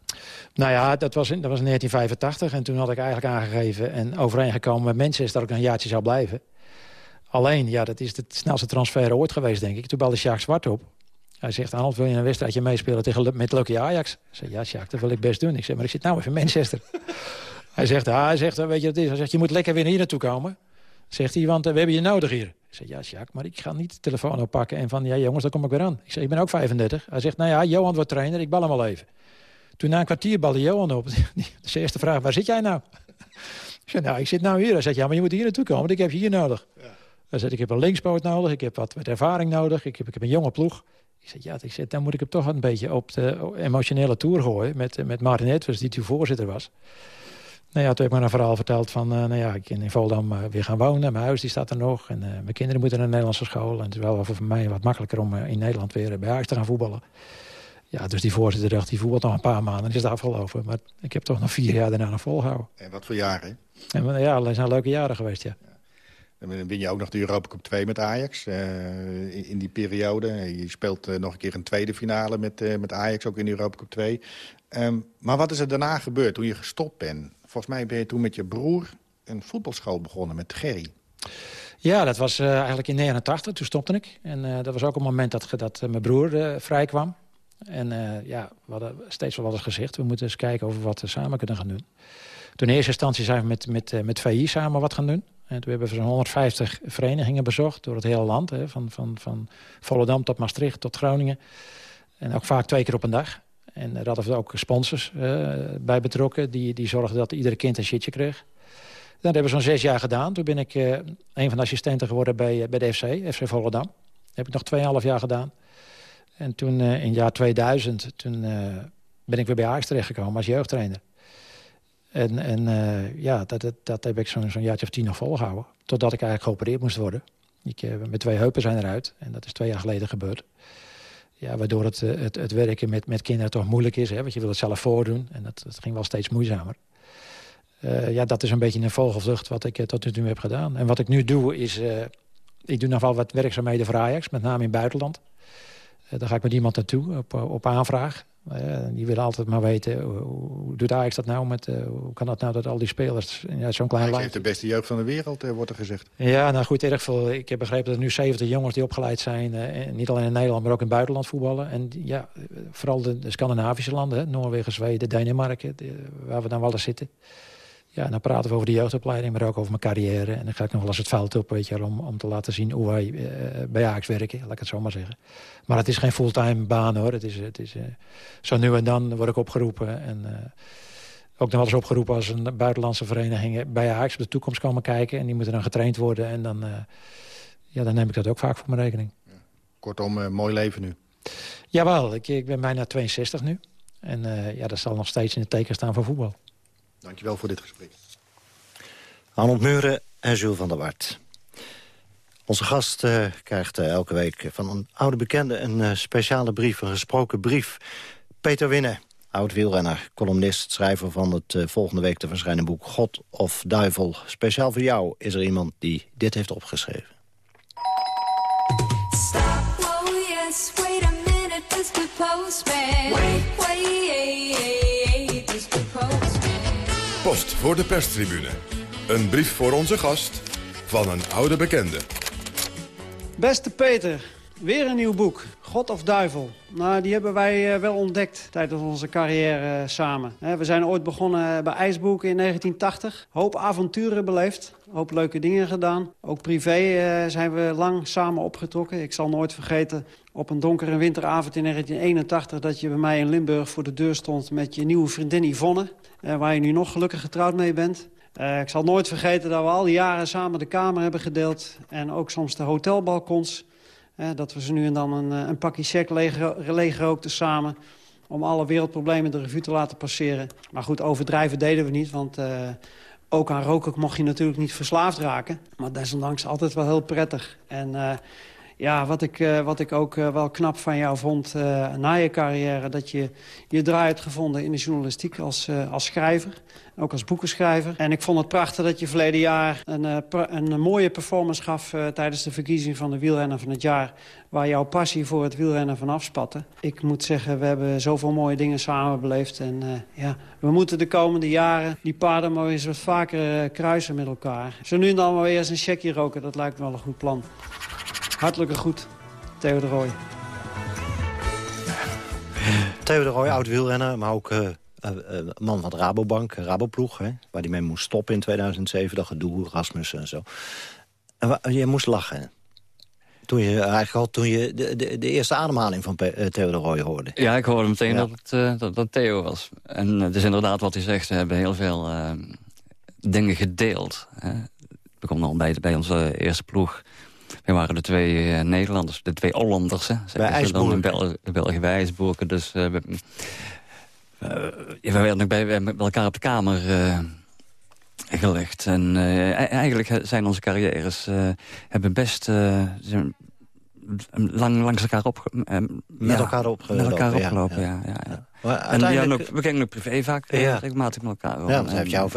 Nou ja, dat was, in, dat was in 1985 en toen had ik eigenlijk aangegeven... en overeengekomen met Manchester dat ik een jaartje zou blijven. Alleen, ja, dat is de snelste transfer ooit geweest, denk ik. Toen belde Sjaak Zwart op. Hij zegt, Arnold, wil je een wedstrijdje meespelen tegen, met Lucky Ajax? Ik zei, ja, Sjaak, dat wil ik best doen. Ik zeg, maar ik zit nou even in Manchester. <laughs> hij zegt, ah, hij zegt, weet je wat het is? Hij zegt, je moet lekker weer hier naartoe komen. Zegt hij, want we hebben je nodig hier. Ik zeg, ja, Sjaak, maar ik ga niet de telefoon oppakken. En van, ja jongens, dan kom ik weer aan. Ik zeg, ik ben ook 35. Hij zegt, nou ja, Johan wordt trainer, ik bel hem al even. Toen na een kwartier balde Johan op. <laughs> De eerste vraag, waar zit jij nou? ik zeg, nou, ik zit nou hier. Hij zegt, ja, maar je moet hier naartoe komen, want ik heb je hier nodig. Ja. Hij zegt, ik heb een linkspoot nodig, ik heb wat, wat ervaring nodig, ik heb, ik heb een jonge ploeg. Ik zeg, ja, ik zeg, dan moet ik hem toch een beetje op de emotionele tour gooien... met, met Martin Edwards, die toen voorzitter was. Nou ja, toen heb ik me een verhaal verteld van... Uh, nou ja, ik in Volendam uh, weer gaan wonen. Mijn huis die staat er nog. En uh, mijn kinderen moeten naar een Nederlandse school. En het is wel voor mij wat makkelijker om in Nederland weer bij huis te gaan voetballen. Ja, dus die voorzitter dacht, die voetbalt nog een paar maanden. En is het afgelopen. Maar ik heb toch nog vier jaar daarna nog volgehouden. En wat voor jaren? En, ja, dat zijn leuke jaren geweest, ja. Dan win je ook nog de Europa Cup 2 met Ajax in, in, die periode. Je speelt nog een keer een tweede finale met, met Ajax, ook in de Europa Cup 2. Um, maar wat is er daarna gebeurd toen je gestopt bent? Volgens mij ben je toen met je broer een voetbalschool begonnen met Gerry. Ja, dat was uh, eigenlijk in 89, toen stopte ik. En uh, dat was ook een moment dat, dat uh, mijn broer vrij kwam. En ja, we hadden steeds wel wat eens gezegd. We moeten eens kijken over wat we samen kunnen gaan doen. Toen in eerste instantie zijn we met, met, met VI samen wat gaan doen. En toen hebben we zo'n 150 verenigingen bezocht door het hele land. Hè, van, van, van Volendam tot Maastricht tot Groningen. En ook vaak twee keer op een dag. En daar hadden we ook sponsors uh, bij betrokken. Die, die zorgden dat iedere kind een shitje kreeg. Dat hebben we zo'n zes jaar gedaan. Toen ben ik uh, een van de assistenten geworden bij, bij de FC, FC Volendam. Dat heb ik nog 2,5 jaar gedaan. En toen uh, in jaar 2000 toen, ben ik weer bij Ajax terechtgekomen als jeugdtrainer. En, en ja, dat, dat, dat, heb ik zo'n zo'n jaartje of tien nog volgehouden. Totdat ik eigenlijk geopereerd moest worden. Ik, met twee heupen zijn eruit. En dat is twee jaar geleden gebeurd. Ja, waardoor het, eh, het, het werken met, met kinderen toch moeilijk is. Hè? Want je wil het zelf voordoen. En dat, dat ging wel steeds moeizamer. Uh, ja, dat is een beetje een vogelvlucht wat ik uh, tot nu heb gedaan. En wat ik nu doe is... Uh, ik doe nog wel wat werkzaamheden voor Ajax, met name in het buitenland. daar ga ik met iemand naartoe op, op aanvraag. Die willen altijd maar weten, hoe, hoe doet Ajax dat nou? Met, uh, hoe kan dat nou dat al die spelers ja, zo'n klein land... heeft de beste jeugd van de wereld, uh, wordt er gezegd. Ja, nou goed, erg veel. Ik heb begrepen dat er nu 70 jongens die opgeleid zijn... niet alleen in Nederland, maar ook in het buitenland voetballen. En ja, vooral de, Scandinavische landen, hè, Noorwegen, Zweden, Denemarken... waar we dan wel eens zitten. Ja, dan praten we over de jeugdopleiding, maar ook over mijn carrière. En dan ga ik nog wel eens het veld op, weet je, om, om te laten zien hoe wij uh, bij Ajax werken. Laat ik het zo maar zeggen. Maar het is geen fulltime baan, hoor. Het is, het is, uh, zo nu en dan word ik opgeroepen. En uh, ook nog wel eens opgeroepen als een buitenlandse vereniging bij Ajax op de toekomst komen kijken. En die moeten dan getraind worden. En dan, ja, dan neem ik dat ook vaak voor mijn rekening. Kortom, mooi leven nu. Jawel, ik, ik ben bijna 62 nu. En ja, dat zal nog steeds in het teken staan voor voetbal. Dankjewel voor dit gesprek. Arnold Muren en Jules van der Wart. Onze gast uh, krijgt uh, elke week van een oude bekende een uh, speciale brief, een gesproken brief. Peter Winnen, oud-wielrenner, columnist, schrijver van het uh, volgende week te verschijnen boek God of Duivel. Speciaal voor jou is er iemand die dit heeft opgeschreven. Stop, oh yes, wait a minute, Mr. Postman. Wait, wait. Post voor de perstribune. Een brief voor onze gast van een oude bekende. Beste Peter, weer een nieuw boek. God of Duivel. Nou, die hebben wij eh, wel ontdekt tijdens onze carrière eh, samen. We zijn ooit begonnen bij IJsboeken in 1980. Hoop avonturen beleefd. Hoop leuke dingen gedaan. Ook privé eh, zijn we lang samen opgetrokken. Ik zal nooit vergeten op een donkere winteravond in 1981... dat je bij mij in Limburg voor de deur stond met je nieuwe vriendin Yvonne. Waar je nu nog gelukkig getrouwd mee bent. ik zal nooit vergeten dat we al die jaren samen de kamer hebben gedeeld. En ook soms de hotelbalkons dat we ze nu en dan een, eh, een pakje check leegrookten samen... om alle wereldproblemen de revue te laten passeren. Maar goed, overdrijven deden we niet, want... Uh, ook aan roken mocht je natuurlijk niet verslaafd raken. Maar desondanks altijd wel heel prettig. En uh, ja, wat ik, wat ik ook wel knap van jou vond na je carrière... dat je je draai hebt gevonden in de journalistiek als, als schrijver. Ook als boekenschrijver. En ik vond het prachtig dat je verleden jaar een, uh, een mooie performance gaf... Uh, tijdens de verkiezing van de wielrenner van het jaar... waar jouw passie voor het wielrennen van afspatte. Ik moet zeggen, we hebben zoveel mooie dingen samen beleefd. En ja, we moeten de komende jaren die paden maar eens wat vaker kruisen met elkaar. Zo nu en dan maar weer eens een checkje roken, dat lijkt me wel een goed plan. Hartelijke goed, Theo de Rooij. Theo de Rooij, oud wielrenner, maar ook man van de Rabobank, Raboploeg, hè, waar hij mee moest stoppen in 2007. Dat gedoe, Rasmussen en zo. En je moest lachen. Toen je eigenlijk al toen je de, de, de eerste ademhaling van Theo de Roy hoorde. Ja, ik hoorde meteen dat, het, dat, dat Theo was. En het is inderdaad wat hij zegt. We hebben heel veel dingen gedeeld. Hè. We komen al bij, bij onze eerste ploeg. We waren de twee Nederlanders, de twee Hollanders. Hè, bij IJsboerken. De, bij IJsboerken. Dus we werden bij, bij elkaar op de kamer uh, gelegd. En uh, eigenlijk zijn onze carrières hebben best lang langs elkaar op... met elkaar opgelopen. Met elkaar opgelopen, ja. ja, ja, Maar uiteindelijk... we gingen ook privé vaak regelmatig met elkaar. Ja, want heeft jouw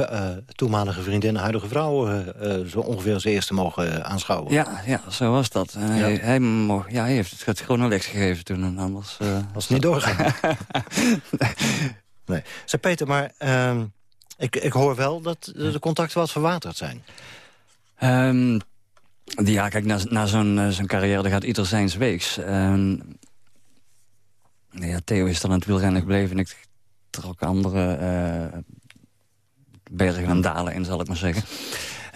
toenmalige vriendin, huidige vrouw... zo ongeveer als eerste mogen aanschouwen. Ja, ja, zo was dat. Hij, hij, mocht, ja, hij heeft het gewoon een les gegeven toen en anders... was het niet doorgaan. <laughs> nee. Zeg Peter, maar uh, ik, ik hoor wel dat de contacten wat verwaterd zijn. Um, ja, kijk, na, na zo'n zo'n carrière gaat ieder zijns weeks. Um, ja, Theo is dan aan het wielrennen gebleven en ik trok andere uh, bergen en dalen in, zal ik maar zeggen.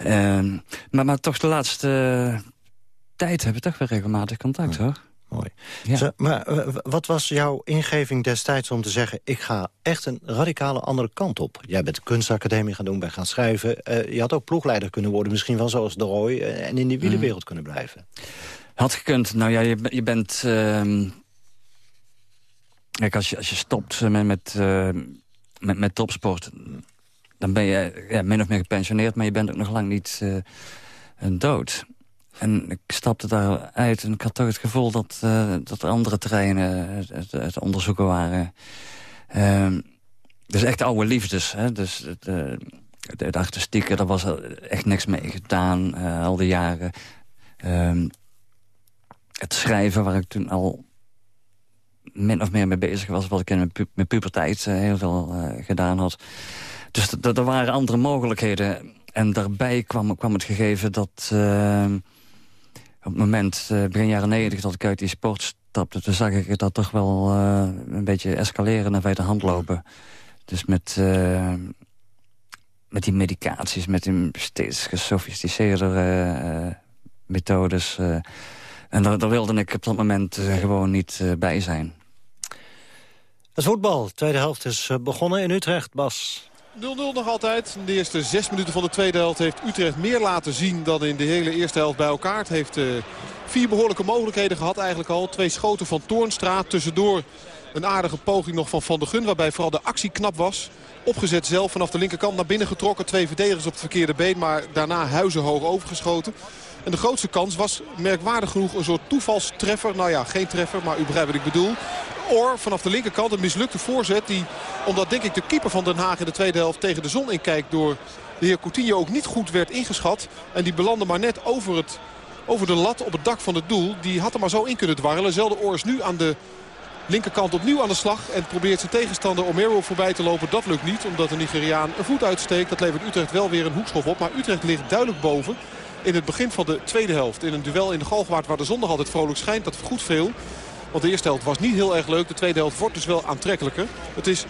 Um, maar, maar toch de laatste tijd hebben we toch weer regelmatig contact, hoor. Mooi. Ja. maar eh, wat was jouw ingeving destijds om te zeggen... ik ga echt een radicale andere kant op? Jij bent de kunstacademie gaan doen, bij gaan schrijven. Uh, je had ook ploegleider kunnen worden, misschien wel zoals de Roy... Uh, en in die wielenwereld mm. kunnen blijven. Had gekund. Nou ja, je, je bent... Kijk, als je, als je stopt met, met, met, met topsport... dan ben je ja, min of meer gepensioneerd... maar je bent ook nog lang niet dood. En ik stapte daaruit en ik had toch het gevoel dat, uh, dat er andere terreinen het, onderzoeken waren. Uh, dus echt oude liefdes. Hè? Dus het, het, artistieke, daar was echt niks mee gedaan al die jaren. Ehm, het schrijven, waar ik toen al min of meer mee bezig was... wat ik in mijn, pu mijn puberteit heel veel gedaan had. Dus er waren andere mogelijkheden. En daarbij kwam, kwam het gegeven dat ehm, op het moment, uh, begin jaren negentig, dat ik uit die sport stapte... toen zag ik dat toch wel een beetje escaleren en bij de hand lopen. Dus met, met die medicaties, met die steeds gesofisticeerdere methodes. en daar, daar, wilde ik op dat moment gewoon niet bij zijn. Het voetbal, tweede helft is begonnen in Utrecht, Bas. 0-0 nog altijd. In de eerste zes minuten van de tweede helft heeft Utrecht meer laten zien dan in de hele eerste helft bij elkaar. Het heeft uh, vier behoorlijke mogelijkheden gehad eigenlijk al. Twee schoten van Toornstra. Tussendoor een aardige poging nog van Van der Gun. Waarbij vooral de actie knap was. Opgezet zelf vanaf de linkerkant naar binnen getrokken. Twee verdedigers op het verkeerde been. Maar daarna huizenhoog overgeschoten. En de grootste kans was merkwaardig genoeg een soort toevalstreffer. Nou ja, geen treffer, maar u begrijpt wat ik bedoel Oor vanaf de linkerkant. Een mislukte voorzet. Die, omdat denk ik de keeper van Den Haag in de tweede helft tegen de zon inkijkt door de heer Coutinho ook niet goed werd ingeschat. En die belandde maar net over, het, over de lat op het dak van het doel. Die had er maar zo in kunnen dwarrelen. Zelden Oor is nu aan de linkerkant opnieuw aan de slag. En probeert zijn tegenstander Omero voorbij te lopen. Dat lukt niet omdat de Nigeriaan een voet uitsteekt. Dat levert Utrecht wel weer een hoekschop op. Maar Utrecht ligt duidelijk boven in het begin van de tweede helft. In een duel in de Galgenwaard waar de zondag altijd vrolijk schijnt. Dat goed veel. Want de eerste helft was niet heel erg leuk. De tweede helft wordt dus wel aantrekkelijker. Het is 0-0.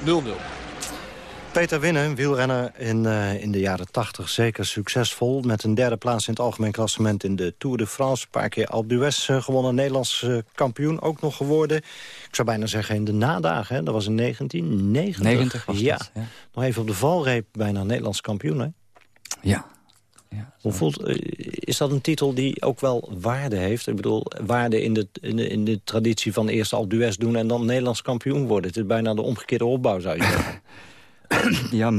Peter Winnen, wielrenner in, uh, in de jaren 80, zeker succesvol. Met een derde plaats in het algemeen klassement in de Tour de France. Een paar keer Alpe d'Huez uh, gewonnen, Nederlands uh, kampioen ook nog geworden. Ik zou bijna zeggen in de nadagen, hè? dat was in 1990. 90 was ja. dat, ja. Nog even op de valreep, bijna Nederlands kampioen, hè? Ja. Ja Hoe voelt, is dat een titel die ook wel waarde heeft? Ik bedoel, waarde in de, in de, in de traditie van eerst Alpe d'Huez doen... en dan Nederlands kampioen worden. Het is bijna de omgekeerde opbouw, zou je zeggen. <laughs> ja,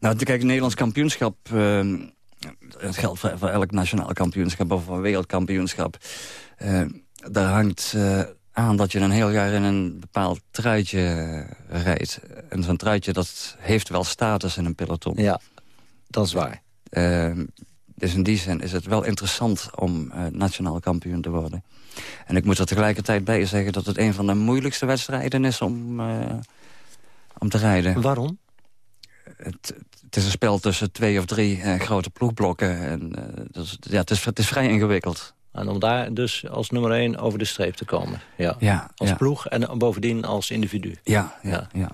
nou, kijk, het Nederlands kampioenschap... Uh, het geldt voor, voor, elk nationaal kampioenschap of voor een wereldkampioenschap. Uh, daar hangt uh, aan dat je een heel jaar in een bepaald truitje rijdt. En zo'n truitje, dat heeft wel status in een peloton. Ja, dat is waar. Dus in die zin is het wel interessant om nationaal kampioen te worden. En ik moet er tegelijkertijd bij zeggen dat het een van de moeilijkste wedstrijden is om om te rijden. Waarom? Het, het, is een spel tussen twee of drie uh, grote ploegblokken. En, dus, ja, het, is, het is vrij ingewikkeld. En om daar dus als nummer één over de streep te komen. Ja. ja als ja. ploeg en bovendien als individu. Ja, ja, ja.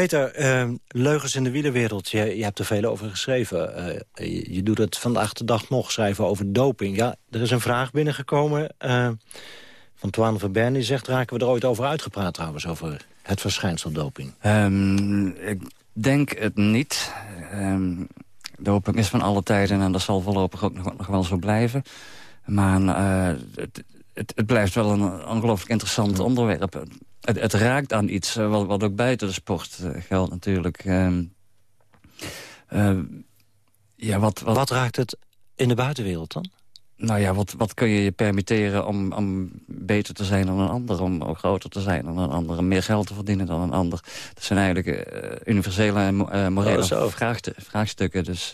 Peter, uh, leugens in de wielerwereld. Je, je hebt er veel over geschreven. Uh, je, doet het vandaag de dag nog, schrijven over doping. Ja, er is een vraag binnengekomen uh, van Toine Verbern. Die zegt, raken we er ooit over uitgepraat trouwens, over het verschijnsel doping? Um, ik denk het niet. Um, doping is van alle tijden en dat zal voorlopig ook nog, wel zo blijven. Maar uh, het, het, het, blijft wel een ongelooflijk interessant ja. onderwerp. Het, het, raakt aan iets uh, wat, wat, ook buiten de sport uh, geldt natuurlijk. Um, ja, wat, wat... wat raakt het in de buitenwereld dan? Nou ja, wat, wat kun je je permitteren om, om beter te zijn dan een ander... om ook groter te zijn dan een ander, om meer geld te verdienen dan een ander. Dat zijn eigenlijk uh, universele en morele oh, vraagst vraagstukken. Dus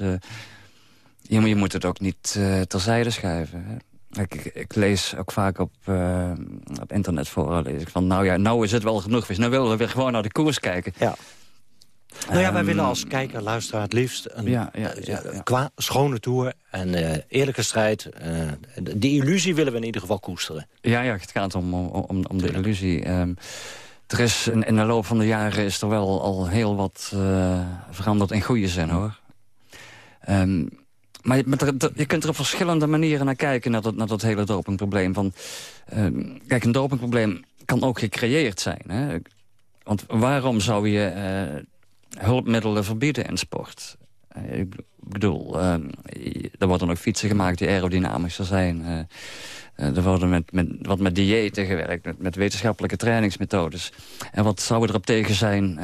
je, je, moet het ook niet terzijde schuiven. Hè? Ik, ik, ik, lees ook vaak op, op internet voor, lees ik van... nou ja, nou is het wel genoeg geweest. Nou willen we weer gewoon naar de koers kijken. Ja. Nou ja, wij um, willen als kijker, luisteraar het liefst een ja, ja, ja, ja. qua schone tour en uh, eerlijke strijd. Uh, die illusie willen we in ieder geval koesteren. Ja, ja het gaat om, om, om de illusie. Um, er is in, in, de loop van de jaren is er wel al heel wat uh, veranderd in goede zin, hoor. Um, maar je, kunt er op verschillende manieren naar kijken, naar dat, dat hele dopingprobleem. Van, kijk, een dopingprobleem kan ook gecreëerd zijn. Hè? Want waarom zou je hulpmiddelen verbieden in sport. Uh, ik bedoel, uh, er worden ook fietsen gemaakt die aerodynamischer zijn. Uh, er worden met, met, wat met diëten gewerkt, met, wetenschappelijke trainingsmethodes. En wat zou er op tegen zijn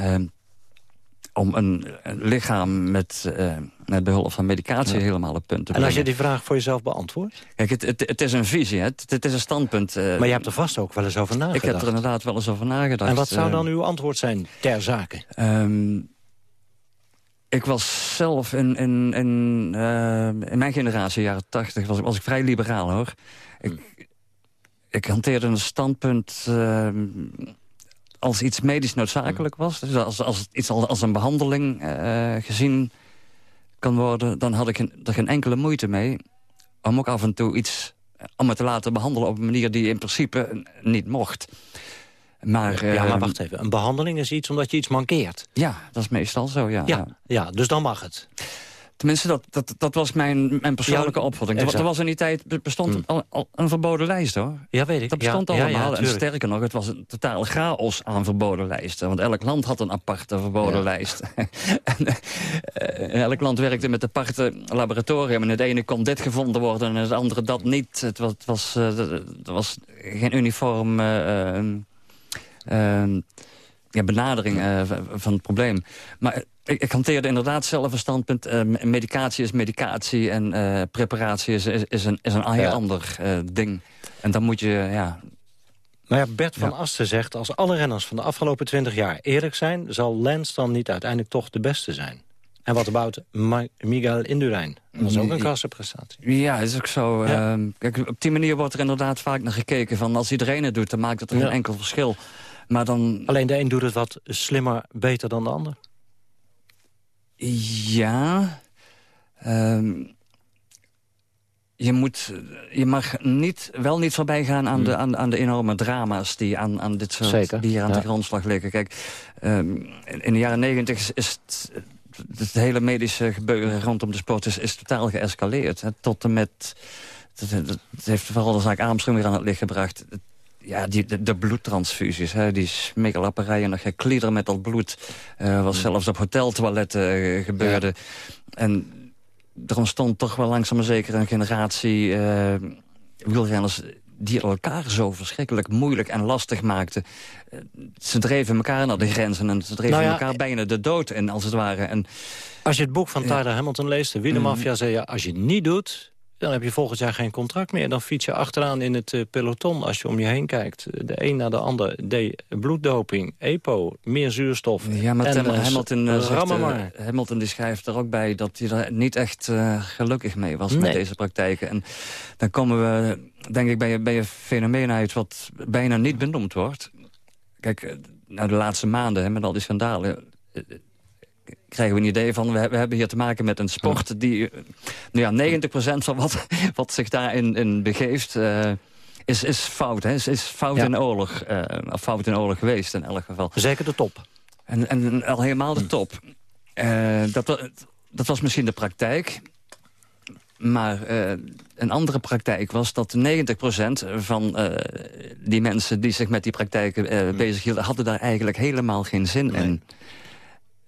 om een, een, lichaam met, met behulp van medicatie ja. helemaal op punt te brengen? En als je die vraag voor jezelf beantwoordt? Kijk, het, het, het is een visie, het, het, is een standpunt. maar je hebt er vast ook wel eens over nagedacht. Ik heb er inderdaad wel eens over nagedacht. En wat zou dan uw antwoord zijn ter zake? Um, ik was zelf in, in, in, uh, in mijn generatie, jaren tachtig, was, was ik vrij liberaal hoor. Ik, ik hanteerde een standpunt uh, als iets medisch noodzakelijk was. Dus als, als iets als een behandeling uh, gezien kan worden... dan had ik er geen enkele moeite mee om ook af en toe iets... om me te laten behandelen op een manier die in principe niet mocht. Maar, ja, maar wacht even. Een behandeling is iets omdat je iets mankeert. Ja, dat is meestal zo, ja. Ja, ja dus dan mag het. Tenminste, dat, dat, dat was mijn, mijn persoonlijke ja, opvatting. Er, er was in die tijd bestond hmm. al, al, een verboden lijst, hoor. Ja, weet ik. Dat bestond ja, allemaal. Ja, en sterker nog, het was een totale chaos aan verboden lijsten. Want elk land had een aparte verboden lijst. <laughs> en, uh, elk land werkte met aparte laboratorium. En het ene kon dit gevonden worden en het andere dat niet. Het was, het was, het was geen uniform... Uh, Uh, ja, benadering uh, van het probleem. Maar ik, ik, hanteerde inderdaad zelf een standpunt. Uh, medicatie is medicatie en uh, preparatie is, is, is, een, is een heel ja. ander ding. En dan moet je, ja... Maar ja, Bert van Asten zegt... als alle renners van de afgelopen 20 jaar eerlijk zijn... zal Lance dan niet uiteindelijk toch de beste zijn. En wat about Miguel Indurain? Dat is ook een klassenprestatie. Ja, is ook zo. Ehm, kijk, op die manier wordt er inderdaad vaak naar gekeken... van als iedereen het doet, dan maakt het er geen enkel verschil. Maar dan... Alleen de een doet het wat slimmer, beter dan de ander. Ja... Um, je, moet, je mag niet, wel niet voorbij gaan aan, de, hmm. aan, aan de enorme drama's... die aan, aan dit soort die hier aan de grondslag liggen. Kijk, um, in, de jaren negentig is het, het hele medische gebeuren rondom de sport... is, is totaal geëscaleerd. Hè, tot en met... Het, heeft vooral de zaak Armstrong weer aan het licht gebracht ja, die, de, de bloedtransfusies, hè, die smekkelapperijen, nog geklieder met dat bloed. Uh, wat hmm. zelfs op hoteltoiletten uh, gebeurde. En er ontstond toch wel langzaam maar zeker een generatie uh, wielrenners die elkaar zo verschrikkelijk moeilijk en lastig maakten. Ze dreven elkaar naar de grenzen en ze dreven nou elkaar bijna de dood in, als het ware. En, als je het boek van Tyler Hamilton leest, de wielermafia, mm. zei je... als je het niet doet, dan heb je volgend jaar geen contract meer. Dan fiets je achteraan in het uh, peloton als je om je heen kijkt. De een na de ander. De bloeddoping, EPO, meer zuurstof. Ja, maar en, uh, Hamilton, uh, zegt, Hamilton die schrijft er ook bij dat hij er niet echt gelukkig mee was met deze praktijken. En dan komen we, denk ik, bij, bij een fenomeen uit wat bijna niet benoemd wordt. Kijk, nou de laatste maanden hè, met al die schandalen krijgen we een idee van... we, we hebben hier te maken met een sport die... Eh, nou ja, 90% van wat, <laughs> wat zich daarin in begeeft... Uh, is, is fout, hè? Is, is fout in oorlog. Uh, of fout in oorlog geweest in elk geval. Zeker de top. En, en al helemaal de top. Uh, dat, dat was misschien de praktijk. Maar uh, een andere praktijk was dat 90% van uh, die mensen die zich met die praktijken uh, bezighielden... hadden daar eigenlijk helemaal geen zin in.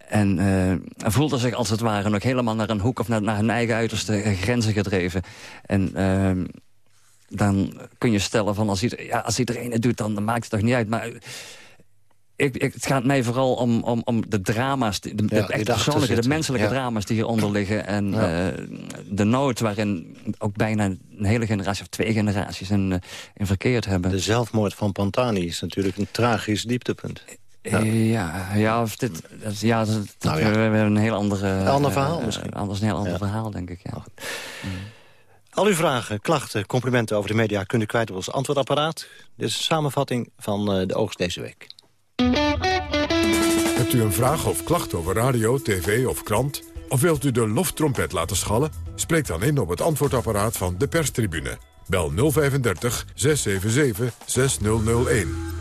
En uh, voelde zich als het ware nog helemaal naar een hoek... of naar, naar hun eigen uiterste grenzen gedreven. En uh, dan kun je stellen van als, iedereen, ja, als iedereen het doet, dan, maakt het toch niet uit. Maar ik, ik, het gaat mij vooral om, om, om de drama's, de, persoonlijke, de menselijke drama's die hieronder liggen. En ja. uh, de nood waarin ook bijna een hele generatie of twee generaties in, in verkeerd hebben. De zelfmoord van Pantani is natuurlijk een tragisch dieptepunt. Ja, ja, ja, of dit, ja, dat, nou ja. We, hebben een heel andere... Een ander verhaal uh, misschien. Anders een heel ander verhaal, denk ik, ja. Mm. Al uw vragen, klachten, complimenten over de media... kunt u kwijt op ons antwoordapparaat. Dit is een samenvatting van uh, de oogst deze week. Hebt u een vraag of klacht over radio, tv of krant? Of wilt u de loftrompet laten schallen? Spreek dan in op het antwoordapparaat van de perstribune. Bel 035 677 6001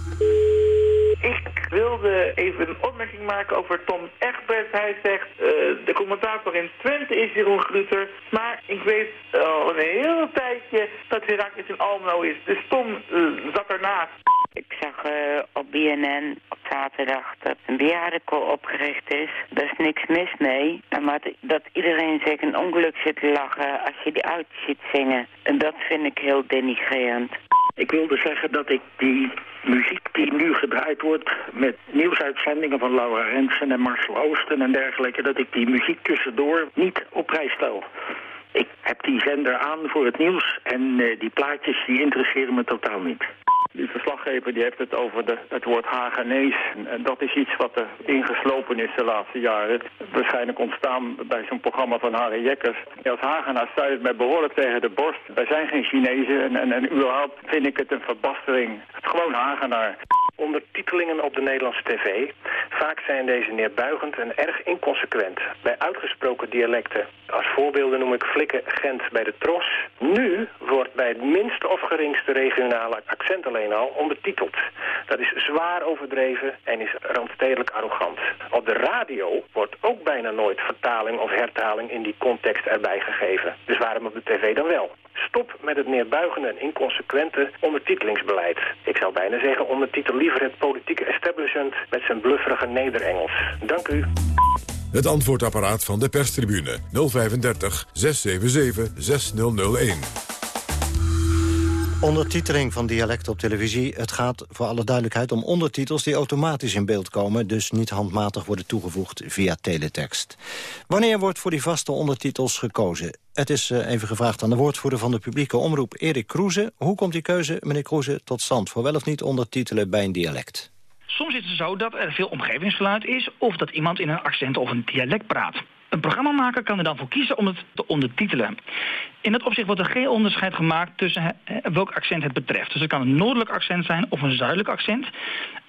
wilde even een opmerking maken over Tom Egbert. Hij zegt, uh, de commentator in Twente is Jeroen Gruter. Maar ik weet al een hele tijdje dat Herakles in Almelo is. Dus Tom uh, zat ernaast. Ik zag uh, op BNN op zaterdag dat een bejaardenkoor opgericht is. Daar is niks mis mee. Maar dat iedereen zich een ongeluk zit te lachen als je die uit ziet zingen. En dat vind ik heel denigrerend. Ik wilde zeggen dat ik die muziek die nu gedraaid wordt met nieuwsuitzendingen van Laura Rensen en Marcel Oosten en dergelijke, dat ik die muziek tussendoor niet op prijs stel. Ik heb die zender aan voor het nieuws en uh, die plaatjes die interesseren me totaal niet. Die verslaggever die heeft het over de, het woord Hagenees. En dat is iets wat er ingeslopen is de laatste jaren. Waarschijnlijk ontstaan bij zo'n programma van Harry Jekkers. Als Hagenaar stuit het mij behoorlijk tegen de borst. Wij zijn geen Chinezen en, en, überhaupt vind ik het een verbastering. Gewoon Hagenaar ondertitelingen op de Nederlandse tv. Vaak zijn deze neerbuigend en erg inconsequent. Bij uitgesproken dialecten. Als voorbeelden noem ik Flikken Gent bij de Tros. Nu wordt bij het minste of geringste regionale accent alleen al ondertiteld. Dat is zwaar overdreven en is randstedelijk arrogant. Op de radio wordt ook bijna nooit vertaling of hertaling in die context erbij gegeven. Dus waarom op de tv dan wel? Stop met het neerbuigende en inconsequente ondertitelingsbeleid. Ik zou bijna zeggen ondertitel liever het politieke establishment met zijn blufferige nederengels. Dank u. Het antwoordapparaat van de perstribune 035 677 6001. Ondertiteling van dialect op televisie. Het gaat voor alle duidelijkheid om ondertitels die automatisch in beeld komen... dus niet handmatig worden toegevoegd via teletext. Wanneer wordt voor die vaste ondertitels gekozen? Het is eh, even gevraagd aan de woordvoerder van de publieke omroep Erik Kroeze. Hoe komt die keuze, meneer Kroeze, tot stand? Voor wel of niet ondertitelen bij een dialect? Soms is het zo dat er veel omgevingsgeluid is... of dat iemand in een accent of een dialect praat. Een programmamaker kan er dan voor kiezen om het te ondertitelen. In dat opzicht wordt er geen onderscheid gemaakt tussen welk accent het betreft. Dus het kan een noordelijk accent zijn of een zuidelijk accent.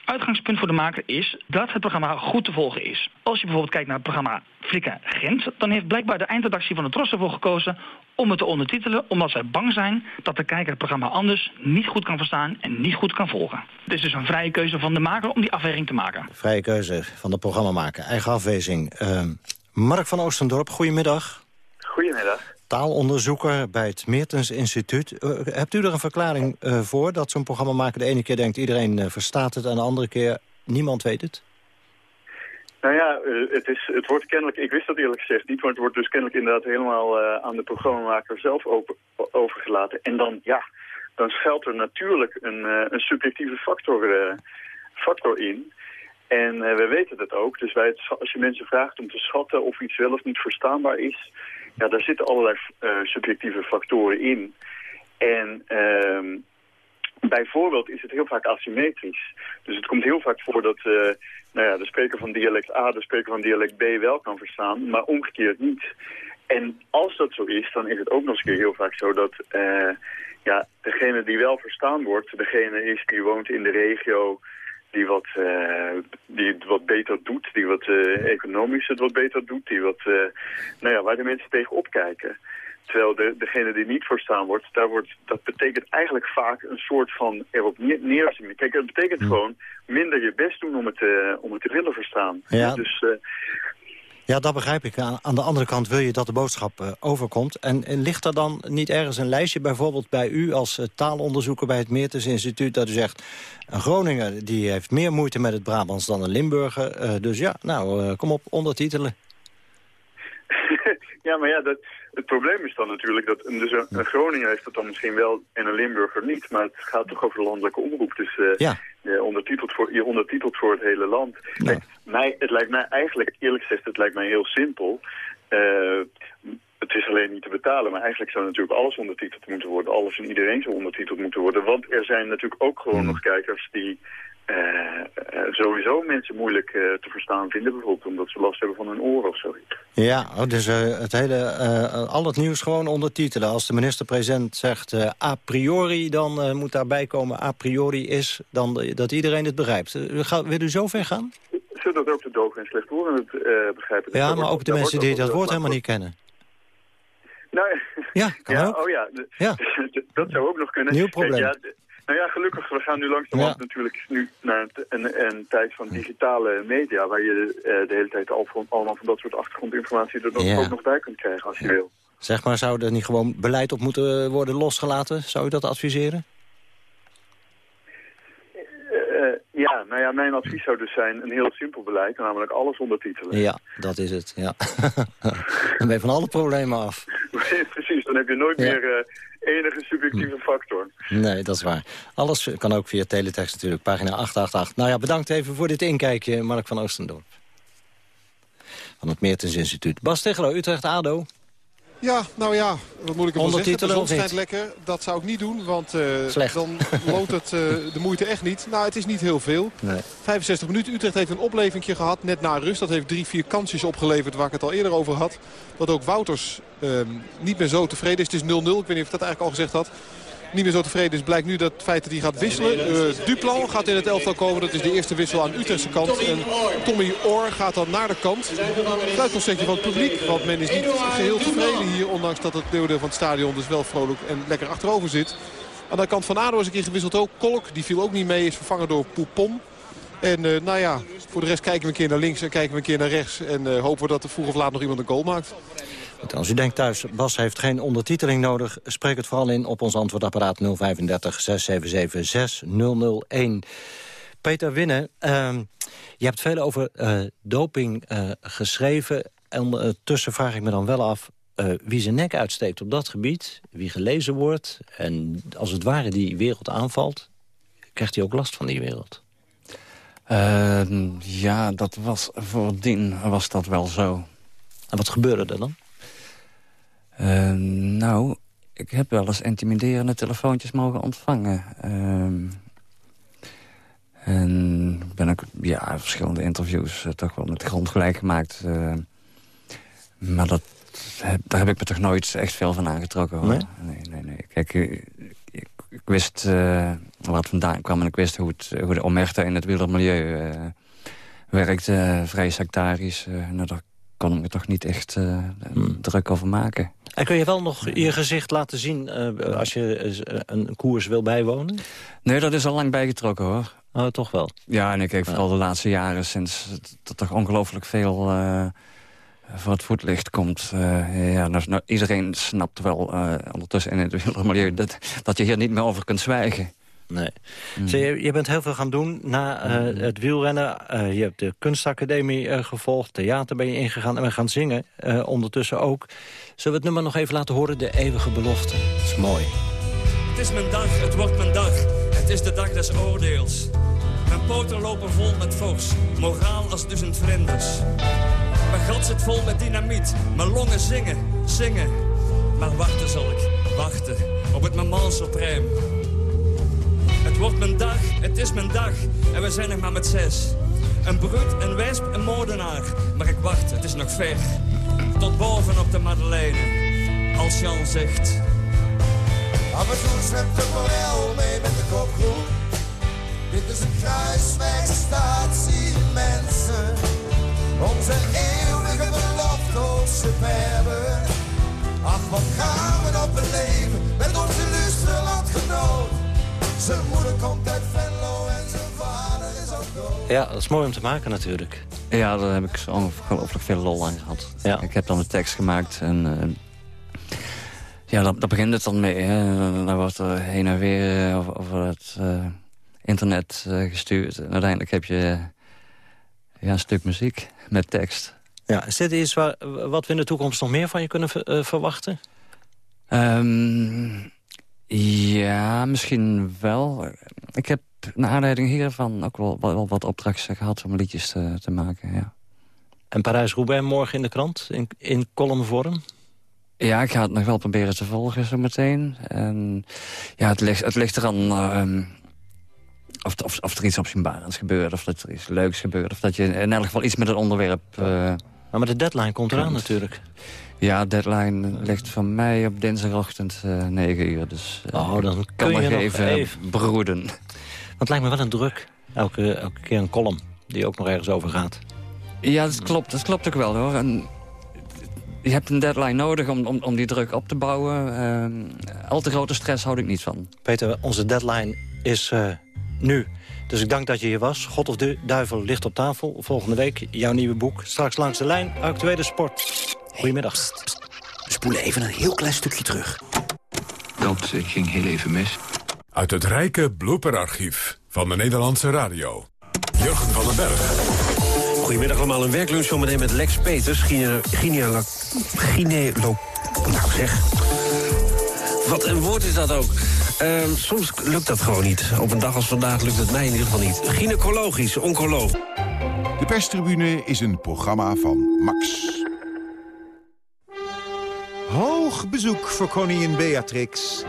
Uitgangspunt voor de maker is dat het programma goed te volgen is. Als je bijvoorbeeld kijkt naar het programma Flikken Gent... dan heeft blijkbaar de eindredactie van de Tros ervoor gekozen om het te ondertitelen... omdat zij bang zijn dat de kijker het programma anders niet goed kan verstaan... en niet goed kan volgen. Het is dus een vrije keuze van de maker om die afweging te maken. Vrije keuze van de programmamaker, eigen afweging. Uh, Mark van Oostendorp, goedemiddag. Goedemiddag. Taalonderzoeker bij het Meertens Instituut. Uh, hebt u er een verklaring uh, voor dat zo'n programmamaker de ene keer denkt... iedereen uh, verstaat het en de andere keer niemand weet het? Nou ja, het, is, het wordt kennelijk, ik wist dat eerlijk gezegd niet... maar het wordt dus kennelijk inderdaad helemaal aan de programmamaker zelf over, overgelaten. En dan, ja, dan schuilt er natuurlijk een, een subjectieve factor, factor in... En uh, we weten het ook. Dus wij als je mensen vraagt om te schatten of iets wel of niet verstaanbaar is... ja, daar zitten allerlei uh, subjectieve factoren in. En uh, bijvoorbeeld is het heel vaak asymmetrisch. Dus het komt heel vaak voor dat uh, nou ja, de spreker van dialect A de spreker van dialect B wel kan verstaan... maar omgekeerd niet. En als dat zo is, dan is het ook nog eens heel vaak zo dat... ja, degene die wel verstaan wordt, degene is die woont in de regio die wat, uh, die het wat beter doet, die wat uh, economisch het wat beter doet, die wat, uh, nou ja, waar de mensen tegen opkijken. Terwijl de, degene die niet verstaan wordt, daar wordt, dat betekent eigenlijk vaak een soort van erop neerzien. Kijk, het betekent hm. gewoon minder je best doen om het, om het te willen verstaan. Ja. Dus ja, dat begrijp ik. Aan de andere kant wil je dat de boodschap uh, overkomt. En, ligt er dan niet ergens een lijstje, bijvoorbeeld bij u als uh, taalonderzoeker bij het Meertens Instituut, dat u zegt, een Groninger die heeft meer moeite met het Brabants dan een Limburger. Uh, dus ja, nou, kom op, ondertitelen. <laughs> ja, maar ja, dat, het probleem is dan natuurlijk dat dus een, een, Groninger heeft het dan misschien wel en een Limburger niet. Maar het gaat toch over landelijke omroep. Dus uh, ja. je, ondertitelt voor, je ondertitelt voor het hele land. Kijk, mij, het lijkt mij eigenlijk, eerlijk gezegd, het lijkt mij heel simpel. Uh, het is alleen niet te betalen, maar eigenlijk zou natuurlijk alles ondertiteld moeten worden. Alles en iedereen zou ondertiteld moeten worden. Want er zijn natuurlijk ook gewoon nog kijkers die sowieso mensen moeilijk uh, te verstaan vinden. Bijvoorbeeld omdat ze last hebben van hun oren of zoiets. Ja, oh, dus het hele, al het nieuws gewoon ondertitelen. Als de minister-president zegt a priori, dan moet daarbij komen a priori is... Dan, dat iedereen het begrijpt. wil u zo ver gaan? Zodat ook de doven en slechthorenden het begrijpen. Ja, maar ook de mensen die dat woord helemaal niet kennen. Nou, ja, kan ja, ook. Oh ja, ja, <laughs> dat zou ook nog kunnen. Nieuw probleem. Ja, nou ja, gelukkig, we gaan nu langzamerhand ja. natuurlijk nu naar een, een, tijd van digitale media... waar je uh, de hele tijd al van, allemaal van dat soort achtergrondinformatie er ja. ook nog bij kunt krijgen als je ja. wil. Zeg maar, zou er niet gewoon beleid op moeten worden losgelaten? Zou u dat adviseren? Uh, ja, nou ja, mijn advies zou dus zijn een heel simpel beleid, namelijk alles ondertitelen. Ja, dat is het, ja. <laughs> dan ben je van alle problemen af. <laughs> Precies, dan heb je nooit ja. meer uh, enige subjectieve factor. Nee, dat is waar. Alles kan ook via teletext natuurlijk, pagina 888. Nou ja, bedankt even voor dit inkijkje, Mark van Oostendorp. Van het Meertens Instituut. Bas Tegelo, Utrecht-ADO. Ja, nou ja, wat moet ik ervan zeggen? De zon schijnt lekker. Dat zou ik niet doen, want uh, dan loont het uh, de moeite echt niet. Nou, het is niet heel veel. Nee. 65 minuten. Utrecht heeft een oplevingje gehad, net na rust. Dat heeft drie, vier kansjes opgeleverd waar ik het al eerder over had. Dat ook Wouters uh, niet meer zo tevreden is. Het is 0-0, ik weet niet of ik dat eigenlijk al gezegd had niet meer zo tevreden is, blijkt nu dat het feit dat hij gaat wisselen. Uh, Duplan gaat in het elftal komen. Dat is de eerste wissel aan Utrechtse kant. En Tommy Orr gaat dan naar de kant. Fluitconcert van het publiek. Want men is niet geheel tevreden hier. Ondanks dat het leeuwdeel van het stadion dus wel vrolijk en lekker achterover zit. Aan de kant van ADO is een keer gewisseld ook. Kolk, die viel ook niet mee, is vervangen door Poupon. En uh, nou ja, voor de rest kijken we een keer naar links en kijken we een keer naar rechts. En uh, hopen we dat er vroeg of laat nog iemand een goal maakt. Als u denkt thuis, Bas heeft geen ondertiteling nodig... spreek het vooral in op ons antwoordapparaat 035 677 6001. Peter Winnen, uh, je hebt veel over uh, doping uh, geschreven. En ondertussen vraag ik me dan wel af... wie zijn nek uitsteekt op dat gebied... wie gelezen wordt en als het ware die wereld aanvalt... krijgt hij ook last van die wereld. Uh, ja, dat was voordien was dat wel zo. En wat gebeurde er dan? Uh, nou, ik heb wel eens intimiderende telefoontjes mogen ontvangen. Uh, en ben ik ja, verschillende interviews uh, toch wel met de grond gelijk gemaakt. Uh, maar dat, daar heb ik me toch nooit echt veel van aangetrokken. Hoor. Nee? Nee, nee, nee. Kijk, ik, ik, ik wist waar het vandaan kwam en ik wist hoe, het, hoe de omerta in het wielermilieu werkte. vrij sectarisch. nou, daar kon ik me toch niet echt hmm. druk over maken. En kun je wel nog je gezicht laten zien als je een koers wil bijwonen? Nee, dat is al lang bijgetrokken hoor. Oh, toch wel? Ja, en ik kijk vooral de laatste jaren sinds dat er ongelooflijk veel uh, voor het voetlicht komt. Uh, ja, nou, nou, iedereen snapt wel uh, ondertussen in het milieu dat, dat je hier niet meer over kunt zwijgen. Nee. Mm. je, je, bent heel veel gaan doen na uh, het wielrennen. Uh, je hebt de kunstacademie uh, gevolgd, theater ben je ingegaan en we gaan zingen ondertussen ook. Zullen we het nummer nog even laten horen, De Eeuwige Belofte? Dat is mooi. Het is mijn dag, het wordt mijn dag. Het is de dag des oordeels. Mijn poten lopen vol met vogs, moraal als duizend vlinders. Mijn gat zit vol met dynamiet, mijn longen zingen, zingen. Maar wachten zal ik, wachten, op het moment supreme. Het wordt mijn dag, het is mijn dag, en we zijn nog maar met zes. Een bruut, een wesp, een moordenaar, maar ik wacht, het is nog ver. Tot boven op de Madeleine, als Jan zegt... Af en toe de morel mee met de kopgroep. Dit is een kruiswegstatie, mensen. Onze eeuwige belofte, superbe. Ach, wat gaan we op een leven met onze. Zijn moeder komt uit Venlo en zijn vader is ook dood. Ja, dat is mooi om te maken natuurlijk. Ja, daar heb ik zo ongelooflijk veel lol aan gehad. Ja. Ik heb dan de tekst gemaakt en... Uh, ja, daar, daar, begint het dan mee. Hè. Dan wordt er heen en weer over, over het uh, internet uh, gestuurd. En uiteindelijk heb je ja, een stuk muziek met tekst. Ja, is dit iets waar, wat we in de toekomst nog meer van je kunnen ver, verwachten? Um, ja, misschien wel. Ik heb naar aanleiding hiervan ook wel, wel wat opdrachten gehad om liedjes te, te maken, ja. En Parijs-Roubaix morgen in de krant, in, in columnvorm? Ja, ik ga het nog wel proberen te volgen zo meteen. En ja, het ligt, het ligt er aan... Uh, of, of, of er iets opzienbarends gebeurt, of dat er iets leuks gebeurt... of dat je in elk geval iets met het onderwerp... Uh, maar de deadline komt eraan natuurlijk. Ja, deadline ligt van mij op dinsdagochtend uh, 9 uur. Dus uh, oh, dan kan je nog even, even broeden. Want het lijkt me wel een druk. Elke, elke keer een column die ook nog ergens over gaat. Ja, dat klopt. Dat klopt ook wel hoor. En je hebt een deadline nodig om, om, om die druk op te bouwen. Uh, al te grote stress houd ik niet van. Peter, onze deadline is uh, nu. Dus ik dank dat je hier was. God of de duivel ligt op tafel. Volgende week jouw nieuwe boek. Straks langs de lijn, actuele sport. Goedemiddag. Hey, We spoelen even een heel klein stukje terug. Dat uh, ging heel even mis. Uit het rijke blooperarchief van de Nederlandse radio. Jurgen van den Berg. Goedemiddag allemaal, een werklunch zometeen met Lex Peters, gynecolog... Gynecolog... Nou zeg... Wat een woord is dat ook. Uh, soms lukt dat gewoon niet. Op een dag als vandaag lukt het mij in ieder geval niet. Gynaecologisch, oncoloog. De perstribune is een programma van Max. Hoog bezoek voor koningin Beatrix.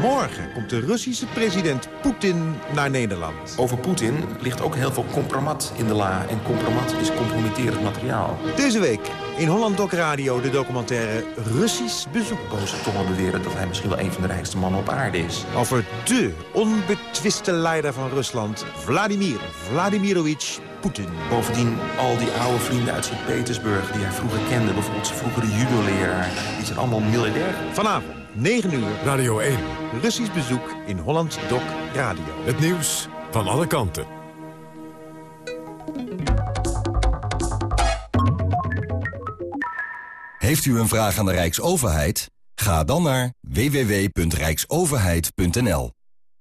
Morgen komt de Russische president Poetin naar Nederland. Over Poetin ligt ook heel veel compromat in de la. En compromat is compromitterend materiaal. Deze week in Holland Doc Radio de documentaire Russisch bezoek. Boze tongen beweren dat hij misschien wel een van de rijkste mannen op aarde is. Over de onbetwiste leider van Rusland, Vladimir Vladimirovich Poetin. Bovendien al die oude vrienden uit Sint-Petersburg die hij vroeger kende. Bijvoorbeeld zijn vroegere judo-leraar. Die zijn allemaal miljardair. Vanavond, 9 uur. Radio 1. Russisch bezoek in Holland Doc Radio. Het nieuws van alle kanten. Heeft u een vraag aan de Rijksoverheid? Ga dan naar www.rijksoverheid.nl.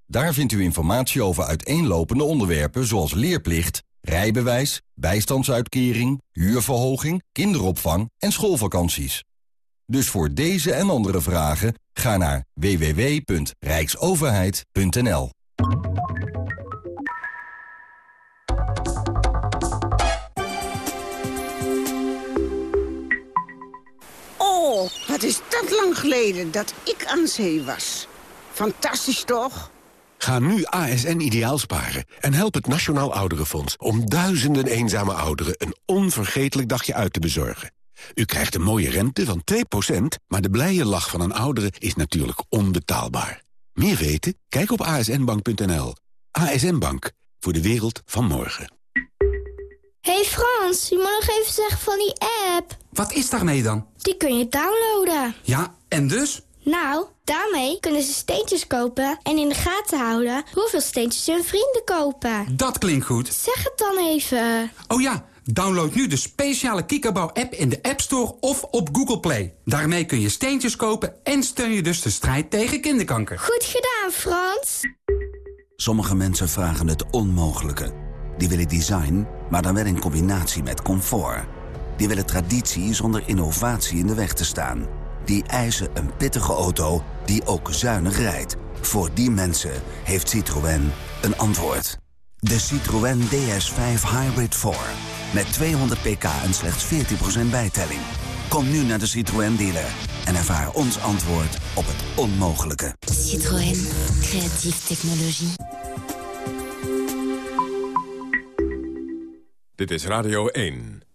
Daar vindt u informatie over uiteenlopende onderwerpen zoals leerplicht, rijbewijs, bijstandsuitkering, huurverhoging, kinderopvang en schoolvakanties. Dus voor deze en andere vragen ga naar www.rijksoverheid.nl. Oh, wat is dat lang geleden dat ik aan zee was. Fantastisch toch? Ga nu ASN ideaal sparen en help het Nationaal Ouderenfonds... om duizenden eenzame ouderen een onvergetelijk dagje uit te bezorgen. U krijgt een mooie rente van 2%, maar de blije lach van een oudere is natuurlijk onbetaalbaar. Meer weten? Kijk op asnbank.nl. ASN Bank, voor de wereld van morgen. hey Frans, je moet nog even zeggen van die app. Wat is daarmee dan? Die kun je downloaden. Ja, en dus? Nou, daarmee kunnen ze steentjes kopen en in de gaten houden hoeveel steentjes hun vrienden kopen. Dat klinkt goed. Zeg het dan even. Oh ja, download nu de speciale Kikkerbouw-app in de App Store of op Google Play. Daarmee kun je steentjes kopen en steun je dus de strijd tegen kinderkanker. Goed gedaan, Frans. Sommige mensen vragen het onmogelijke. Die willen design, maar dan wel in combinatie met comfort. Die willen traditie zonder innovatie in de weg te staan. Die eisen een pittige auto die ook zuinig rijdt. Voor die mensen heeft Citroën een antwoord. De Citroën DS5 Hybrid 4. Met 200 pk en slechts 14% bijtelling. Kom nu naar de Citroën dealer en ervaar ons antwoord op het onmogelijke. Citroën, creatieve technologie. Dit is Radio 1.